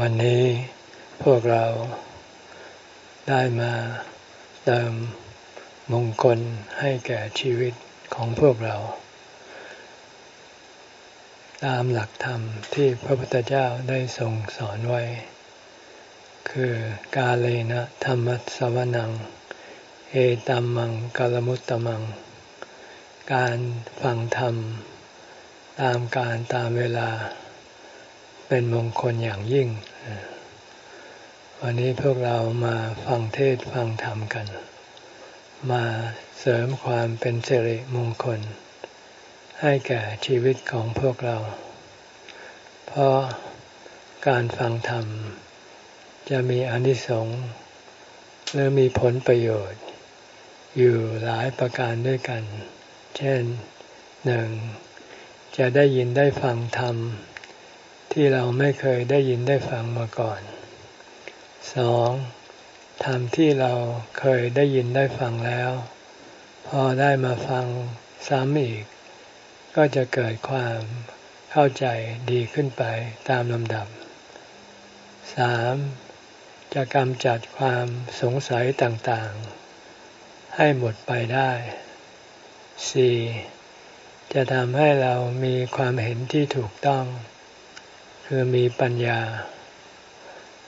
วันนี้พวกเราได้มาเติมมงคลให้แก่ชีวิตของพวกเรา ตามหลักธรรมที่พระพุทธเจ้าได้ทรงสอนไว้ คือกาเลนะธรรมสวนัง เอตัมมังกลมุตตมัง การฟังธรรม ตามการตามเวลา เป็นมงคลอย่างยิ่ง วันนี้พวกเรามาฟังเทศฟังธรรมกัน มาเสริมความเป็นสิริมงคล ให้แก่ชีวิตของพวกเรา เพราะการฟังธรรม จะมีอนิสงส์หรือมีผลประโยชน์ อยู่หลายประการด้วยกัน เช่นหนึ่งจะได้ยินได้ฟังธรรม ที่เราไม่เคยได้ยินได้ฟังมาก่อนสองธรรมที่เราเคยได้ยินได้ฟังแล้ว พอได้มาฟังซ้ำอีก ก็จะเกิดความเข้าใจดีขึ้นไปตามลำดับสามจะกำจัดความสงสัยต่างๆ ให้หมดไปได้สี่จะทำให้เรามีความเห็นที่ถูกต้อง คือมีปัญญา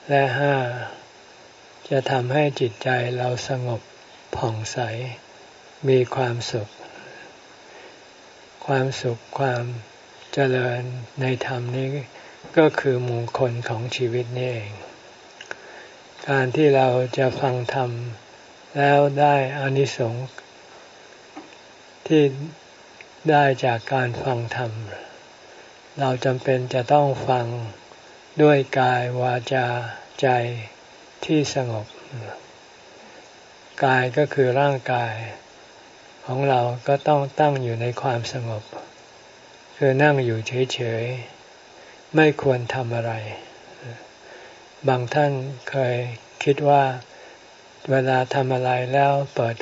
และห้าจะทำให้จิตใจเราสงบผ่องใส มีความสุข ความสุขความเจริญในธรรมนี้ก็คือมงคลของชีวิตนี่เอง การที่เราจะฟังธรรมแล้วได้อานิสงส์ที่ได้จากการฟังธรรมเเราจำเป็นจะต้องฟังด้วยกายวาจาใจที่สงบ กายก็คือร่างกาย ของเราก็ต้องตั้งอยู่ในความสงบ คือนั่งอยู่เฉยๆ ไม่ควรทำอะไร บางท่านเคยคิดว่าเวลาทำอะไรแล้วเปิด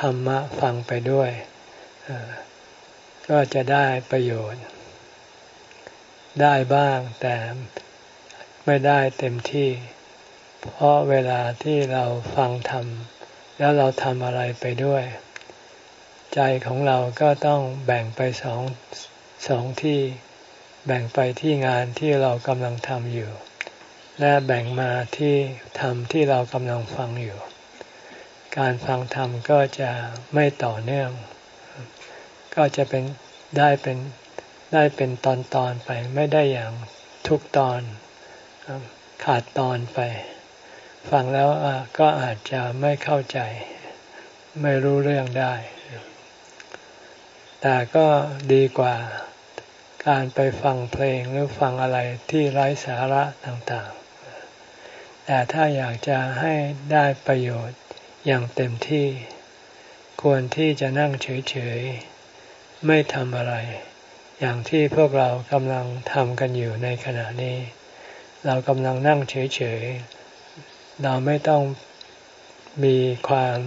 ธรรมะฟังไปด้วย ก็จะได้ประโยชน์ ได้บ้าง แต่ไม่ได้เต็มที่ เพราะเวลาที่เราฟังธรรม แล้วเราทำอะไรไปด้วย ใจของเราก็ต้องแบ่งไปสองสองที่ แบ่งไปที่งานที่เรากำลังทำอยู่ และแบ่งมาที่ธรรมที่เรากำลังฟังอยู่การฟังธรรมก็จะไม่ต่อเนื่อง ก็จะเป็นได้เป็น ได้เป็นตอนตอนไปไม่ได้อย่างทุกตอนขาดตอนไป ฟังแล้วก็อาจจะไม่เข้าใจ ไม่รู้เรื่องได้ แต่ก็ดีกว่าการไปฟังเพลงหรือฟังอะไรที่ไร้สาระต่างๆ แต่ถ้าอยากจะให้ได้ประโยชน์อย่างเต็มที่ ควรที่จะนั่งเฉยๆ ไม่ทำอะไร อย่างที่พวกเรากำลังทำกันอยู่ในขณะนี้ เรากำลังนั่งเฉยๆ เราไม่ต้องมีความ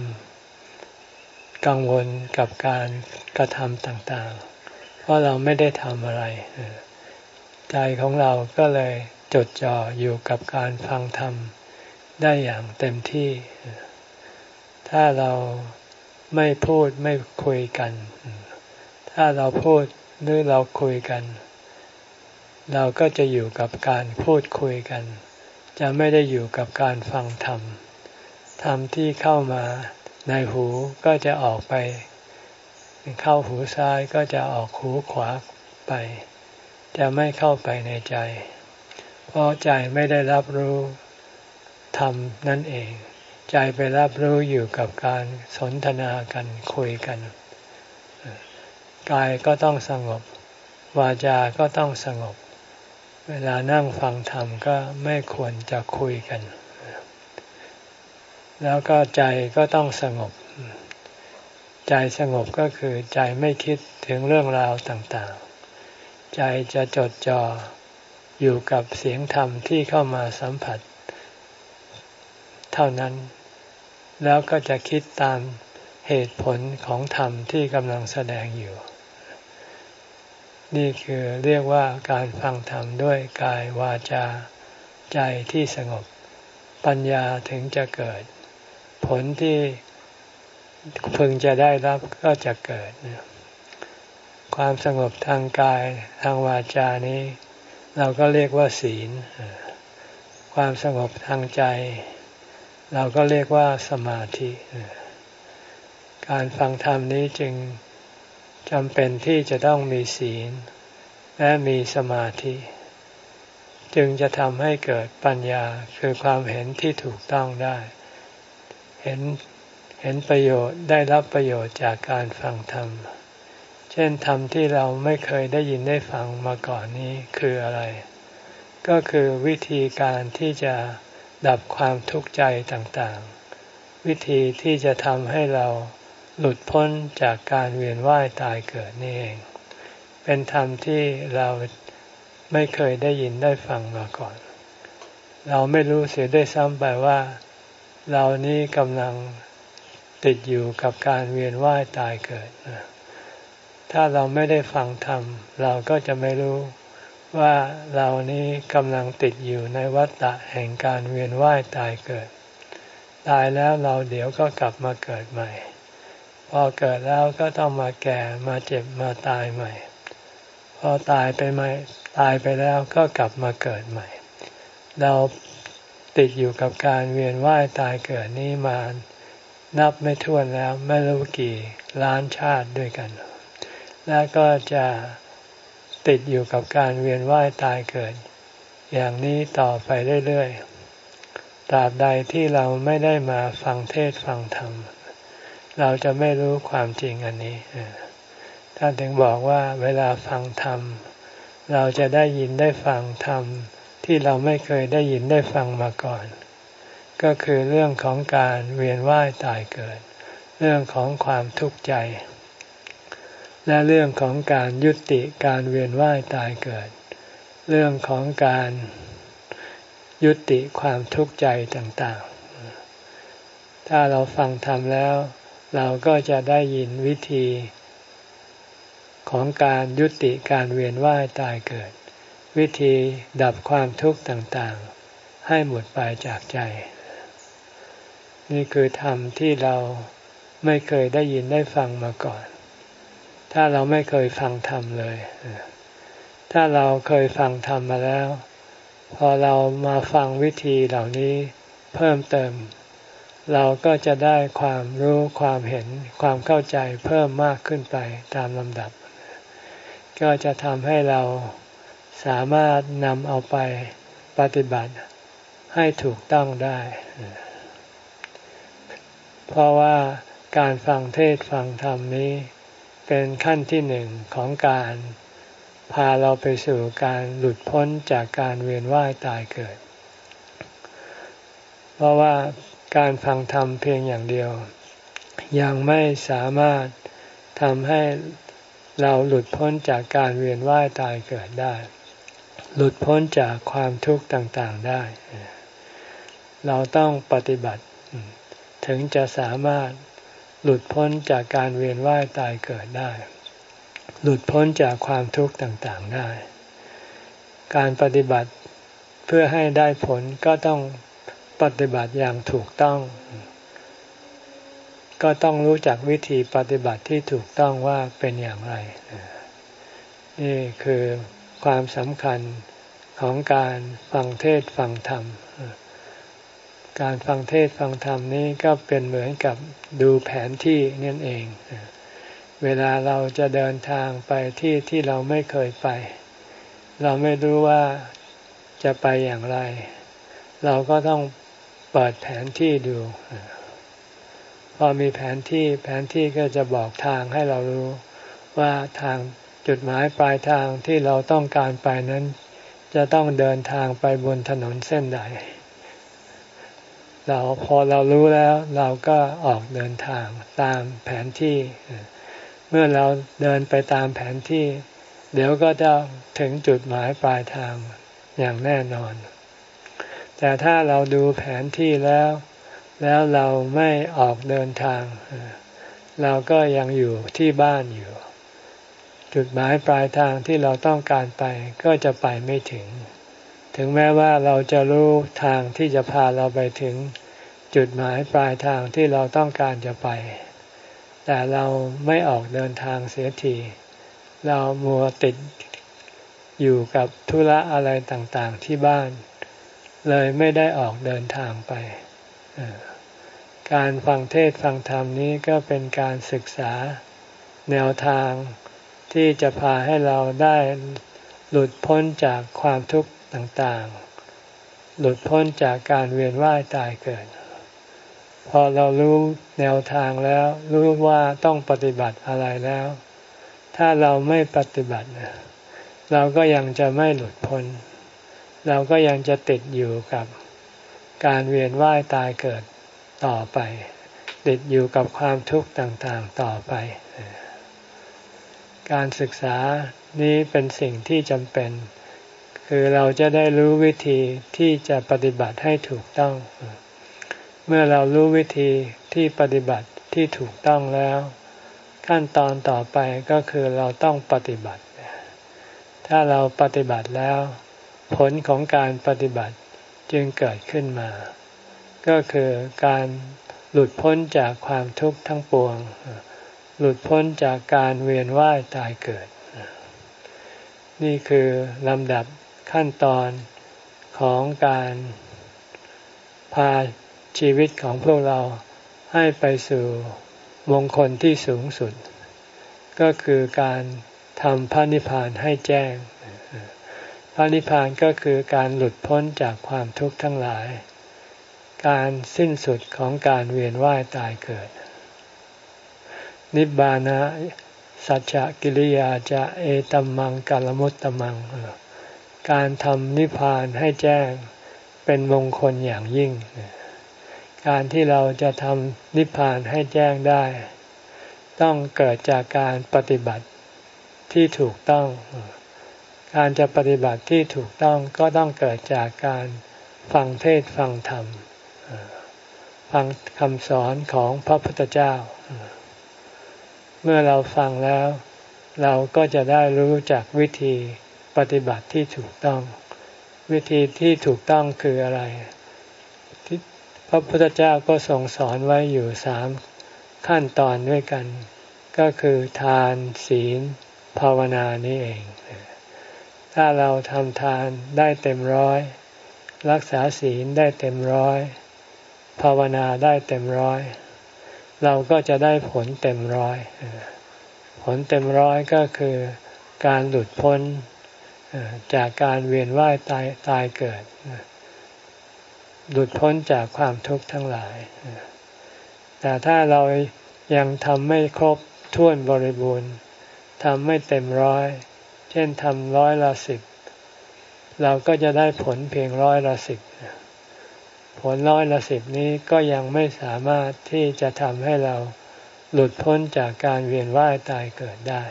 กังวลกับการกระทำต่างๆ เพราะเราไม่ได้ทำอะไร ใจของเราก็เลยจดจ่ออยู่กับการฟังธรรมได้อย่างเต็มที่ ถ้าเราไม่พูดไม่คุยกัน ถ้าเราพูด หรือเราคุยกัน เราก็จะอยู่กับการพูดคุยกัน จะไม่ได้อยู่กับการฟังธรรมธรรมที่เข้ามาในหูก็จะออกไป เข้าหูซ้ายก็จะออกหูขวาไป จะไม่เข้าไปในใจ เพราะใจไม่ได้รับรู้ธรรมนั่นเอง ใจไปรับรู้อยู่กับการสนทนากันคุยกัน กายก็ต้องสงบ วาจา ก็ต้องสงบ เวลานั่งฟังธรรมก็ไม่ควรจะคุยกัน แล้วก็ใจก็ต้องสงบ ใจสงบก็คือใจไม่คิดถึงเรื่องราวต่างๆ ใจจะจดจ่ออยู่กับเสียงธรรมที่เข้ามาสัมผัส เท่านั้น แล้วก็จะคิดตามเหตุผลของธรรมที่กำลังแสดงอยู่ นี่คือเรียกว่าการฟังธรรมด้วยกายวาจา ใจที่สงบ ปัญญาถึงจะเกิด ผลที่พึงจะได้รับก็จะเกิด ความสงบทางกายทางวาจานี้ เราก็เรียกว่าศีล ความสงบทางใจ เราก็เรียกว่าสมาธิ การฟังธรรมนี้จึง จำเป็นที่จะต้องมีศีล และมีสมาธิ จึงจะทำให้เกิดปัญญาคือความเห็นที่ถูกต้องได้ เห็นเห็นประโยชน์ได้รับประโยชน์จากการฟังธรรม เช่นธรรมที่เราไม่เคยได้ยินได้ฟังมาก่อนนี้คืออะไร ก็คือวิธีการที่จะดับความทุกข์ใจต่างๆ วิธีที่จะทำให้เรา หลุดพ้นจากการเวียนว่ายตายเกิดนี่เอง เป็นธรรมที่เราไม่เคยได้ยินได้ฟังมาก่อน เราไม่รู้เสียด้วยซ้ำไปว่า เรานี้กำลังติดอยู่กับการเวียนว่ายตายเกิด ถ้าเราไม่ได้ฟังธรรม เราก็จะไม่รู้ว่าเรานี้กำลังติดอยู่ในวัฏฏะแห่งการเวียนว่ายตายเกิด ตายแล้วเราเดี๋ยวก็กลับมาเกิดใหม่ พอเกิดแล้วก็ต้องมาแก่มาเจ็บมาตายใหม่ พอตายไปใหม่ตายไปแล้วก็กลับมาเกิดใหม่ เราติดอยู่กับการเวียนว่ายตายเกิดนี้มานับไม่ถ้วนแล้วไม่รู้กี่ล้านชาติด้วยกัน แล้วก็จะติดอยู่กับการเวียนว่ายตายเกิด อย่างนี้ต่อไปเรื่อยๆตราบใดที่เราไม่ได้มาฟังเทศฟังธรรมเเราจะไม่รู้ความจริงอันนี้ท่านถึงบอกว่าเวลาฟังธรรม เราจะได้ยินได้ฟังธรรม ที่เราไม่เคยได้ยินได้ฟังมาก่อน ก็คือเรื่องของการเวียนว่ายตายเกิด เรื่องของความทุกข์ใจ และเรื่องของการยุติการเวียนว่ายตายเกิด เรื่องของการยุติความทุกข์ใจต่างๆ ถ้าเราฟังธรรมแล้ว เราก็จะได้ยินวิธีของการยุติการเวียนว่ายตายเกิด วิธีดับความทุกข์ต่างๆ ให้หมดไปจากใจ นี่คือธรรมที่เราไม่เคยได้ยินได้ฟังมาก่อน ถ้าเราไม่เคยฟังธรรมเลย ถ้าเราเคยฟังธรรมมาแล้ว พอเรามาฟังวิธีเหล่านี้เพิ่มเติม เราก็จะได้ความรู้ความเห็นความเข้าใจเพิ่มมากขึ้นไปตามลำดับ ก็จะทำให้เราสามารถนำเอาไปปฏิบัติให้ถูกต้องได้ เพราะว่าการฟังเทศฟังธรรมนี้เป็นขั้นที่หนึ่งของการพาเราไปสู่การหลุดพ้นจากการเวียนว่ายตายเกิด เพราะว่า การฟังธรรมเพียงอย่างเดียว ยังไม่สามารถทำให้เราหลุดพ้นจากการเวียนว่ายตายเกิดได้ หลุดพ้นจากความทุกข์ต่างๆได้ เราต้องปฏิบัติ ถึงจะสามารถหลุดพ้นจากการเวียนว่ายตายเกิดได้ หลุดพ้นจากความทุกข์ต่างๆได้ การปฏิบัติเพื่อให้ได้ผลก็ต้อง ปฏิบัติอย่างถูกต้อง ก็ต้องรู้จักวิธีปฏิบัติที่ถูกต้องว่าเป็นอย่างไร นี่คือความสำคัญของการฟังเทศฟังธรรม การฟังเทศฟังธรรมนี้ก็เป็นเหมือนกับดูแผนที่นั่นเอง เวลาเราจะเดินทางไปที่ที่เราไม่เคยไป เราไม่รู้ว่าจะไปอย่างไร เราก็ต้อง เปิดแผนที่ดู พอมีแผนที่แผนที่ก็จะบอกทางให้เรารู้ว่าทางจุดหมายปลายทางที่เราต้องการไปนั้น จะต้องเดินทางไปบนถนนเส้นใด เราพอเรารู้แล้วเราก็ออกเดินทางตามแผนที่ เมื่อเราเดินไปตามแผนที่ เดี๋ยวก็จะถึงจุดหมายปลายทางอย่างแน่นอน แต่ถ้าเราดูแผนที่แล้ว แล้วเราไม่ออกเดินทาง เราก็ยังอยู่ที่บ้านอยู่ จุดหมายปลายทางที่เราต้องการไปก็จะไปไม่ถึง ถึงแม้ว่าเราจะรู้ทางที่จะพาเราไปถึง จุดหมายปลายทางที่เราต้องการจะไป แต่เราไม่ออกเดินทางเสียที เรามัวติดอยู่กับธุระอะไรต่างๆที่บ้าน เลยไม่ได้ออกเดินทางไป การฟังเทศฟังธรรมนี้ก็เป็นการศึกษาแนวทางที่จะพาให้เราได้หลุดพ้นจากความทุกข์ต่างๆ หลุดพ้นจากการเวียนว่ายตายเกิด พอเรารู้แนวทางแล้ว รู้ว่าต้องปฏิบัติอะไรแล้ว ถ้าเราไม่ปฏิบัติ เราก็ยังจะไม่หลุดพ้น เราก็ยังจะติดอยู่กับการเวียนว่ายตายเกิดต่อไป ติดอยู่กับความทุกข์ต่างๆต่อไป การศึกษานี้เป็นสิ่งที่จำเป็น คือเราจะได้รู้วิธีที่จะปฏิบัติให้ถูกต้อง เมื่อเรารู้วิธีที่ปฏิบัติที่ถูกต้องแล้ว ขั้นตอนต่อไปก็คือเราต้องปฏิบัติ ถ้าเราปฏิบัติแล้ว ผลของการปฏิบัติจึงเกิดขึ้นมา ก็คือการหลุดพ้นจากความทุกข์ทั้งปวง หลุดพ้นจากการเวียนว่ายตายเกิด นี่คือลำดับขั้นตอนของการพาชีวิตของพวกเราให้ไปสู่มงคลที่สูงสุด ก็คือการทำพระนิพพานให้แจ้ง ระนิพพานก็คือการหลุดพ้นจากความทุกข์ทั้งหลาย การสิ้นสุดของการเวียนว่ายตายเกิด นิบานะสัจจกิริยาจะเอตัมมังกาลมุตตมัง การทำนิพพานให้แจ้งเป็นมงคลอย่างยิ่ง การที่เราจะทำนิพพานให้แจ้งได้ ต้องเกิดจากการปฏิบัติที่ถูกต้อง การจะปฏิบัติที่ถูกต้องก็ต้องเกิดจากการฟังเทศฟังธรรม ฟังคำสอนของพระพุทธเจ้า เมื่อเราฟังแล้ว เราก็จะได้รู้จักวิธีปฏิบัติที่ถูกต้อง วิธีที่ถูกต้องคืออะไรพระพุทธเจ้าก็ทรงสอนไว้อยู่สามขั้นตอนด้วยกัน ก็คือทานศีล ภาวนานี่เอง ถ้าเราทำทานได้เต็มร้อย รักษาศีลได้เต็มร้อย ภาวนาได้เต็มร้อย เราก็จะได้ผลเต็มร้อย ผลเต็มร้อยก็คือการหลุดพ้นจากการเวียนว่ายตายตายเกิด หลุดพ้นจากความทุกข์ทั้งหลาย แต่ถ้าเรายังทำไม่ครบถ้วนบริบูรณ์ทำไม่เต็มร้อย เช่นทำร้อยละสิบเราก็จะได้ผลเพียงร้อยละสิบผลร้อยละสิบนี้ก็ยังไม่สามารถที่จะทำให้เราหลุดพ้นจากการเวียนว่ายตายเกิดได้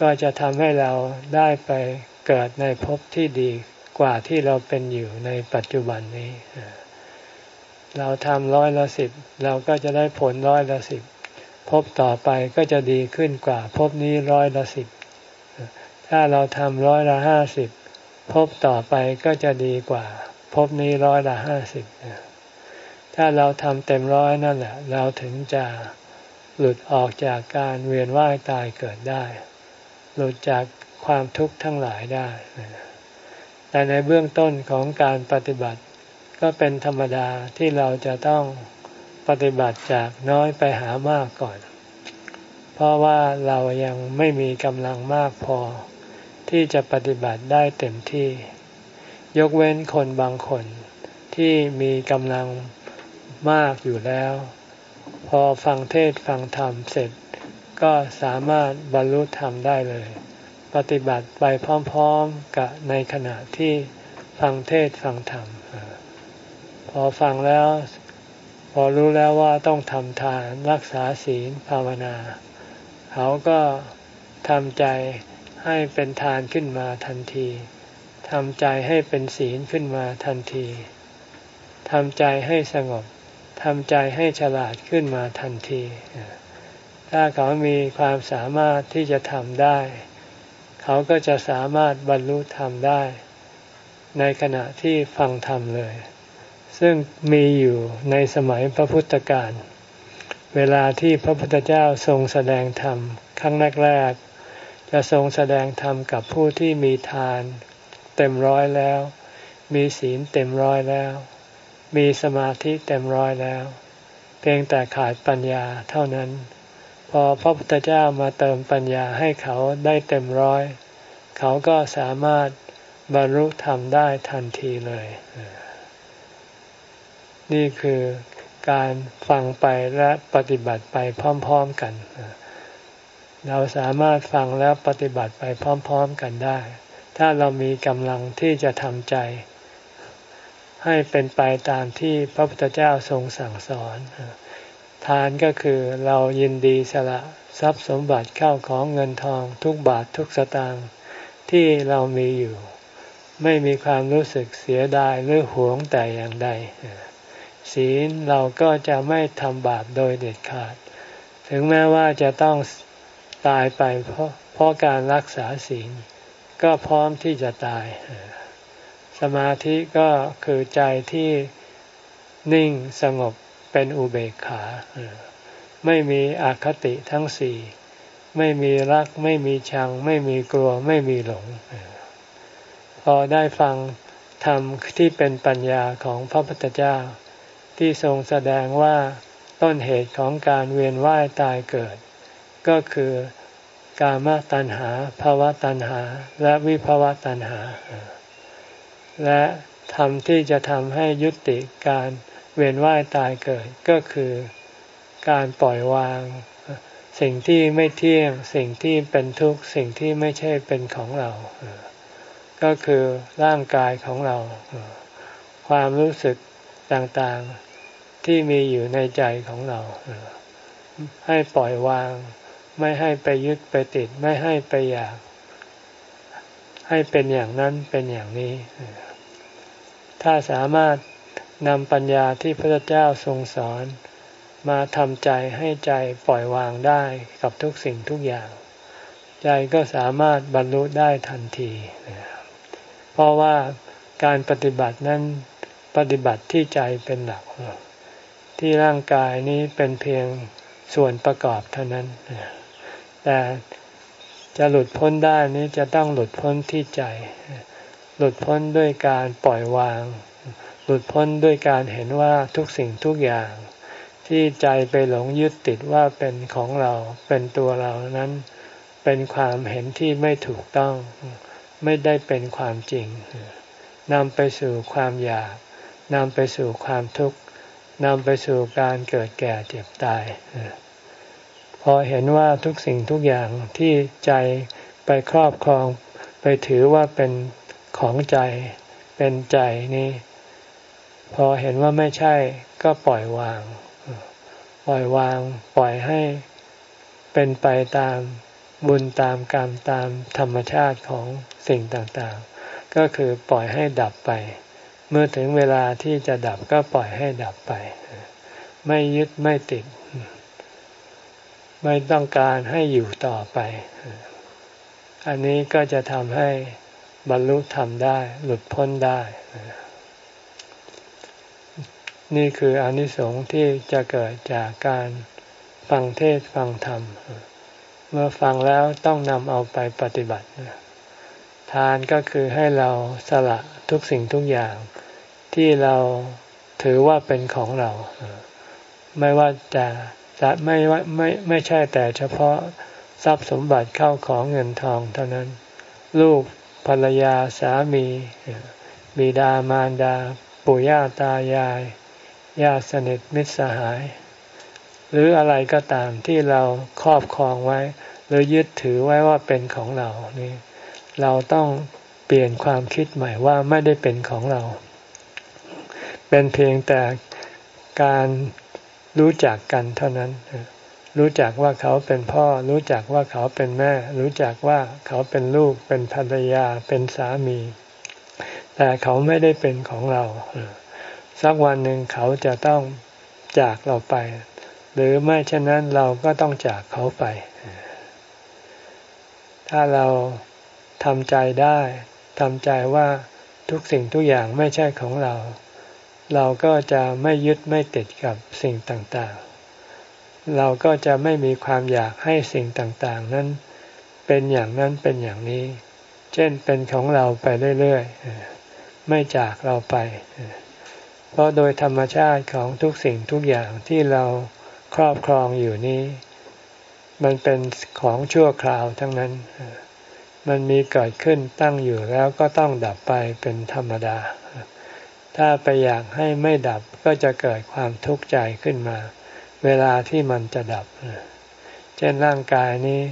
ก็จะทำให้เราได้ไปเกิดในภพที่ดีกว่าที่เราเป็นอยู่ในปัจจุบันนี้ เราทำร้อยละสิบเราก็จะได้ผลร้อยละสิบภพต่อไปก็จะดีขึ้นกว่าภพนี้ร้อยละสิบ ถ้าเราทำร้อยละห้าสิบภพต่อไปก็จะดีกว่าภพนี้ร้อยละห้าสิบถ้าเราทำเต็มร้อยนั่นแหละ เราถึงจะหลุดออกจากการเวียนว่ายตายเกิดได้ หลุดจากความทุกข์ทั้งหลายได้ แต่ในเบื้องต้นของการปฏิบัติ ก็เป็นธรรมดาที่เราจะต้องปฏิบัติจากน้อยไปหามากก่อน เพราะว่าเรายังไม่มีกำลังมากพอ ที่จะปฏิบัติได้เต็มที่ ยกเว้นคนบางคนที่มีกำลังมากอยู่แล้ว พอฟังเทศฟังธรรมเสร็จ ก็สามารถบรรลุธรรมได้เลย ปฏิบัติไปพร้อมๆกับในขณะที่ฟังเทศฟังธรรม พอฟังแล้ว พอรู้แล้วว่าต้องทำทานรักษาศีลภาวนา เขาก็ทำใจ ให้เป็นทานขึ้นมาทันทีทำใจให้เป็นศีลขึ้นมาทันทีทำใจให้สงบทำใจให้ฉลาดขึ้นมาทันที ถ้าเขามีความสามารถที่จะทำได้ เขาก็จะสามารถบรรลุธรรมได้ ในขณะที่ฟังธรรมเลย ซึ่งมีอยู่ในสมัยพระพุทธการเวลาที่พระพุทธเจ้าทรงแสดงธรรมครั้งแรกๆ จะทรงแสดงธรรมกับผู้ที่มีทาน เต็มร้อยแล้ว มีศีลเต็มร้อยแล้ว มีสมาธิเต็มร้อยแล้ว เพียงแต่ขาดปัญญาเท่านั้น พอพระพุทธเจ้ามาเติมปัญญาให้เขาได้เต็มร้อย เขาก็สามารถบรรลุธรรมได้ทันทีเลย นี่คือการฟังไปและปฏิบัติไปพร้อม ๆกัน เราสามารถฟังแล้วปฏิบัติไปพร้อม ๆกันได้ ถ้าเรามีกำลังที่จะทำใจ ให้เป็นไปตามที่พระพุทธเจ้าทรงสั่งสอน ทานก็คือเรายินดีสละทรัพย์สมบัติเข้าของเงินทองทุกบาททุกสตางค์ที่เรามีอยู่ ไม่มีความรู้สึกเสียดายหรือหวงแต่อย่างใด ศีลเราก็จะไม่ทำบาปโดยเด็ดขาด ถึงแม้ว่าจะต้อง ตายไปเพราะเพราะการรักษาศีลก็พร้อมที่จะตาย สมาธิก็คือใจที่นิ่งสงบเป็นอุเบกขา ไม่มีอคติทั้งสี่ไม่มีรัก ไม่มีชัง ไม่มีกลัวไม่มีหลง พอได้ฟังธรรมที่เป็นปัญญาของพระพุทธเจ้า ที่ทรงแสดงว่าต้นเหตุของการเวียนว่ายตายเกิด ก็คือกามตัณหาภาวะตัณหา และวิภาวะตัณหา และทำที่จะทำให้ยุติการเวียนว่ายตายเกิดก็คือการปล่อยวาง สิ่งที่ไม่เที่ยงสิ่งที่เป็นทุกข์สิ่งที่ไม่ใช่เป็นของเรา ก็คือร่างกายของเรา ความรู้สึกต่างๆที่มีอยู่ในใจของเรา ให้ปล่อยวาง ไม่ให้ไปยึดไปติด ไม่ให้ไปอยาก ให้เป็นอย่างนั้นเป็นอย่างนี้ ถ้าสามารถนำปัญญาที่พระเจ้าทรงสอน มาทำใจให้ใจปล่อยวางได้กับทุกสิ่งทุกอย่าง ใจก็สามารถบรรลุได้ทันที เพราะว่าการปฏิบัตินั้นปฏิบัติที่ใจเป็นหลัก ที่ร่างกายนี้เป็นเพียงส่วนประกอบเท่านั้น แต่จะหลุดพ้นได้นี้จะต้องหลุดพ้นที่ใจ หลุดพ้นด้วยการปล่อยวาง หลุดพ้นด้วยการเห็นว่าทุกสิ่งทุกอย่าง ที่ใจไปหลงยึดติดว่าเป็นของเราเป็นตัวเรานั้น เป็นความเห็นที่ไม่ถูกต้อง ไม่ได้เป็นความจริงนำไปสู่ความอยากนำไปสู่ความทุกข์นำไปสู่การเกิดแก่เจ็บตาย พอเห็นว่าทุกสิ่งทุกอย่างที่ใจไปครอบครอง ไปถือว่าเป็นของใจ เป็นใจนี่ พอเห็นว่าไม่ใช่ก็ปล่อยวาง ปล่อยวาง ปล่อยให้เป็นไปตามบุญตามกรรมตามธรรมชาติของสิ่งต่างๆ ก็คือปล่อยให้ดับไป เมื่อถึงเวลาที่จะดับก็ปล่อยให้ดับไป ไม่ยึดไม่ติด ไม่ต้องการให้อยู่ต่อไป อันนี้ก็จะทำให้บรรลุธรรมได้ หลุดพ้นได้ นี่คืออนิสงส์ที่จะเกิดจากการฟังเทศฟังธรรม เมื่อฟังแล้วต้องนำเอาไปปฏิบัติ ทานก็คือให้เราสละทุกสิ่งทุกอย่างที่เราถือว่าเป็นของเรา ไม่ว่าจะ จะไม่ไม่ไม่ใช่แต่เฉพาะทรัพย์สมบัติเข้าของเงินทองเท่านั้น ลูกภรรยาสามี บิดามารดา ปู่ย่าตายายญาติสนิทมิตรสหาย หรืออะไรก็ตามที่เราครอบครองไว้ หรือยึดถือไว้ว่าเป็นของเรานี่เราต้องเปลี่ยนความคิดใหม่ว่าไม่ได้เป็นของเรา เป็นเพียงแต่การ รู้จักกันเท่านั้น รู้จักว่าเขาเป็นพ่อ รู้จักว่าเขาเป็นแม่ รู้จักว่าเขาเป็นลูก เป็นภรรยา เป็นสามี แต่เขาไม่ได้เป็นของเรา สักวันหนึ่งเขาจะต้องจากเราไป หรือไม่เช่นนั้นเราก็ต้องจากเขาไป ถ้าเราทำใจได้ทำใจว่าทุกสิ่งทุกอย่างไม่ใช่ของเรา เราก็จะไม่ยึดไม่ติดกับสิ่งต่างๆ เราก็จะไม่มีความอยากให้สิ่งต่างๆ นั้นเป็นอย่างนั้นเป็นอย่างนี้ เช่นเป็นของเราไปเรื่อยๆ ไม่จากเราไป เพราะโดยธรรมชาติของทุกสิ่งทุกอย่างที่เราครอบครองอยู่นี้ มันเป็นของชั่วคราวทั้งนั้น มันมีเกิดขึ้นตั้งอยู่แล้วก็ต้องดับไปเป็นธรรมดา ถ้าไปอยากให้ไม่ดับก็จะเกิดความทุกข์ใจขึ้นมา เวลาที่มันจะดับ เช่นร่างกายนี้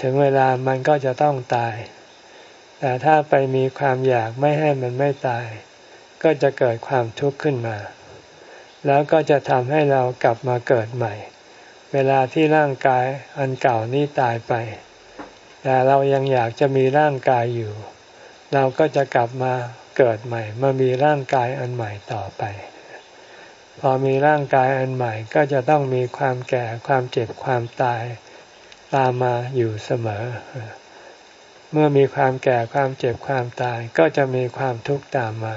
ถึงเวลามันก็จะต้องตาย แต่ถ้าไปมีความอยากไม่ให้มันไม่ตาย ก็จะเกิดความทุกข์ขึ้นมา แล้วก็จะทำให้เรากลับมาเกิดใหม่ เวลาที่ร่างกายอันเก่านี้ตายไปแต่เรายังอยากจะมีร่างกายอยู่ เราก็จะกลับมา เกิดใหม่มามีร่างกายอันใหม่ต่อไป พอมีร่างกายอันใหม่ก็จะต้องมีความแก่ความเจ็บความตายตามมาอยู่เสมอ เมื่อมีความแก่ความเจ็บความตายก็จะมีความทุกข์ตามมา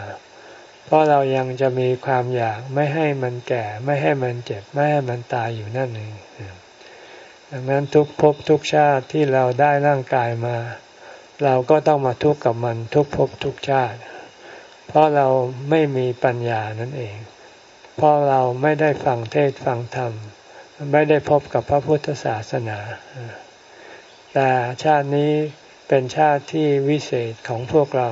เพราะเรายังจะมีความอยากไม่ให้มันแก่ไม่ให้มันเจ็บไม่ให้มันตายอยู่นั่นเองดังนั้นทุกภพทุกชาติที่เราได้ร่างกายมา เราก็ต้องมาทุกข์กับมันทุกภพทุกชาติ เพราะเราไม่มีปัญญานั่นเอง เพราะเราไม่ได้ฟังเทศฟังธรรม ไม่ได้พบกับพระพุทธศาสนา แต่ชาตินี้เป็นชาติที่วิเศษของพวกเรา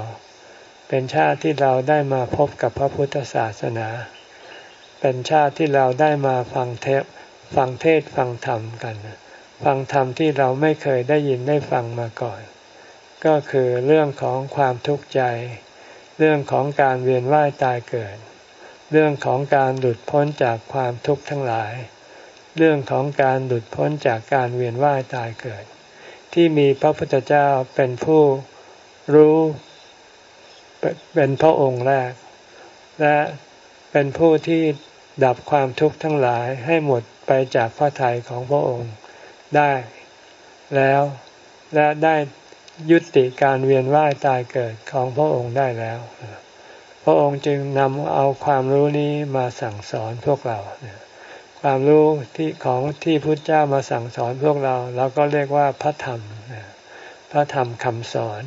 เป็นชาติที่เราได้มาพบกับพระพุทธศาสนา เป็นชาติที่เราได้มาฟังเทศฟังเทศฟังธรรมกัน ฟังธรรมที่เราไม่เคยได้ยินได้ฟังมาก่อน ก็คือเรื่องของความทุกข์ใจ รื่องของการเวียนว่ายตายเกิด เรื่องของการหลุดพ้นจากความทุกข์ทั้งหลาย เรื่องของการหลุดพ้นจากการเวียนว่ายตายเกิด ที่มีพระพุทธเจ้าเป็นผู้รู้เป็นพระองค์แรก และเป็นผู้ที่ดับความทุกข์ทั้งหลายให้หมดไปจากพระทัยของพระองค์ได้แล้วและได้ ยุติการเวียนว่ายตายเกิดของพระองค์ได้แล้ว พระองค์จึงนำเอาความรู้นี้มาสั่งสอนพวกเรา ความรู้ที่ของที่พุทธเจ้ามาสั่งสอนพวกเราเราก็เรียกว่าพระธรรม พระธรรมคำสอน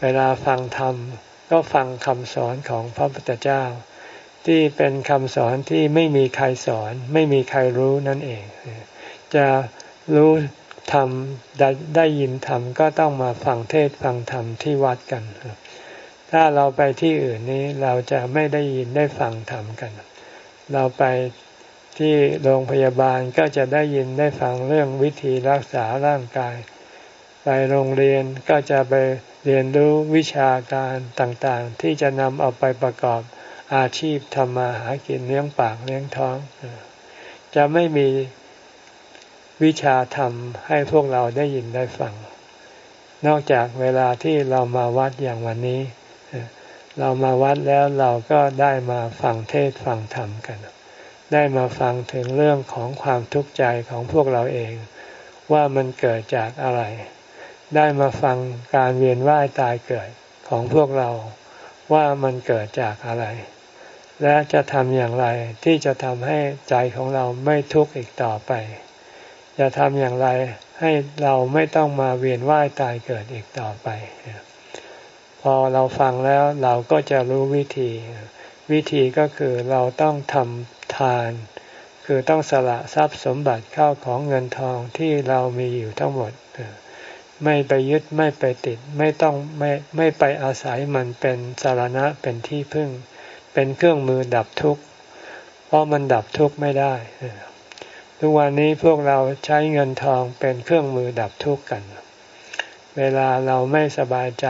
เวลาฟังธรรมก็ฟังคำสอนของพระพุทธเจ้า ที่เป็นคำสอนที่ไม่มีใครสอน ไม่มีใครรู้นั่นเอง จะรู้ ธรรมได้ได้ยินธรรมก็ต้องมาฟังเทศฟังธรรมที่วัดกัน ถ้าเราไปที่อื่นนี้เราจะไม่ได้ยินได้ฟังธรรมกัน เราไปที่โรงพยาบาลก็จะได้ยินได้ฟังเรื่องวิธีรักษาร่างกาย ไปโรงเรียนก็จะไปเรียนรู้วิชาการต่างๆ ที่จะนำเอาไปประกอบอาชีพทำมาหากินเลี้ยงปากเลี้ยงท้อง จะไม่มี วิชาธรรมให้พวกเราได้ยินได้ฟัง นอกจากเวลาที่เรามาวัดอย่างวันนี้ เรามาวัดแล้วเราก็ได้มาฟังเทศฟังธรรมกัน ได้มาฟังถึงเรื่องของความทุกข์ใจของพวกเราเอง ว่ามันเกิดจากอะไร ได้มาฟังการเวียนว่ายตายเกิดของพวกเราว่ามันเกิดจากอะไร และจะทำอย่างไรที่จะทำให้ใจของเราไม่ทุกข์อีกต่อไป จะทำอย่างไรให้เราไม่ต้องมาเวียนว่ายตายเกิดอีกต่อไป พอเราฟังแล้วเราก็จะรู้วิธี วิธีก็คือเราต้องทำทาน คือต้องสละทรัพย์สมบัติเข้าของเงินทองที่เรามีอยู่ทั้งหมด ไม่ไปยึดไม่ไปติด ไม่ต้องไม่ไม่ไปอาศัยมันเป็นสารณะเป็นที่พึ่ง เป็นเครื่องมือดับทุกข์ เพราะมันดับทุกข์ไม่ได้ ทุกวันนี้พวกเราใช้เงินทองเป็นเครื่องมือดับทุกข์กัน เวลาเราไม่สบายใจ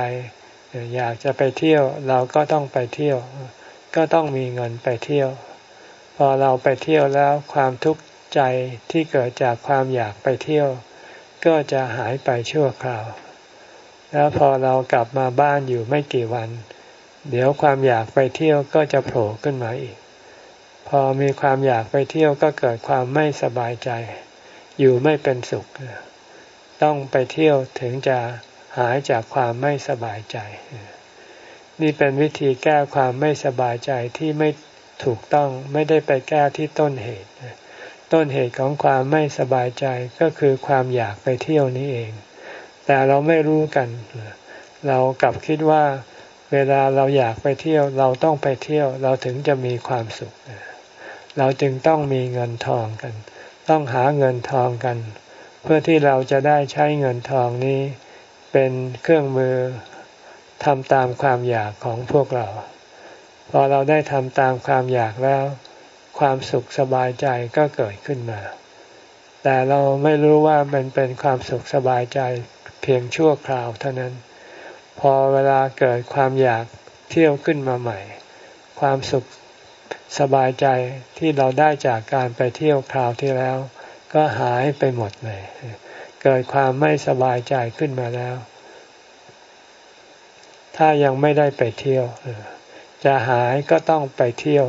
อยากจะไปเที่ยวเราก็ต้องไปเที่ยว ก็ต้องมีเงินไปเที่ยว พอเราไปเที่ยวแล้วความทุกข์ใจที่เกิดจากความอยากไปเที่ยว ก็จะหายไปชั่วคราว แล้วพอเรากลับมาบ้านอยู่ไม่กี่วัน เดี๋ยวความอยากไปเที่ยวก็จะโผล่ขึ้นมาอีก อมีความอยากไปเที่ยวก็เกิดความไม่สบายใจ อยู่ไม่เป็นสุข ต้องไปเที่ยวถึงจะหายจากความไม่สบายใจ นี่เป็นวิธีแก้ความไม่สบายใจที่ไม่ถูกต้องไม่ได้ไปแก้ที่ต้นเหตุ ต้นเหตุของความไม่สบายใจก็คือความอยากไปเที่ยวนี้เอง แต่เราไม่รู้กัน เรากลับคิดว่า เวลาเราอยากไปเที่ยวเราต้องไปเที่ยวเราถึงจะมีความสุข เราจึงต้องมีเงินทองกัน ต้องหาเงินทองกัน เพื่อที่เราจะได้ใช้เงินทองนี้ เป็นเครื่องมือทำตามความอยากของพวกเรา พอเราได้ทำตามความอยากแล้ว ความสุขสบายใจก็เกิดขึ้นมา แต่เราไม่รู้ว่ามันเป็นความสุขสบายใจเพียงชั่วคราวเท่านั้น พอเวลาเกิดความอยากเที่ยวขึ้นมาใหม่ ความสุข สบายใจที่เราได้จากการไปเที่ยวคราวที่แล้ว ก็หายไปหมดเลย เกิดความไม่สบายใจขึ้นมาแล้ว ถ้ายังไม่ได้ไปเที่ยว จะหายก็ต้องไปเที่ยว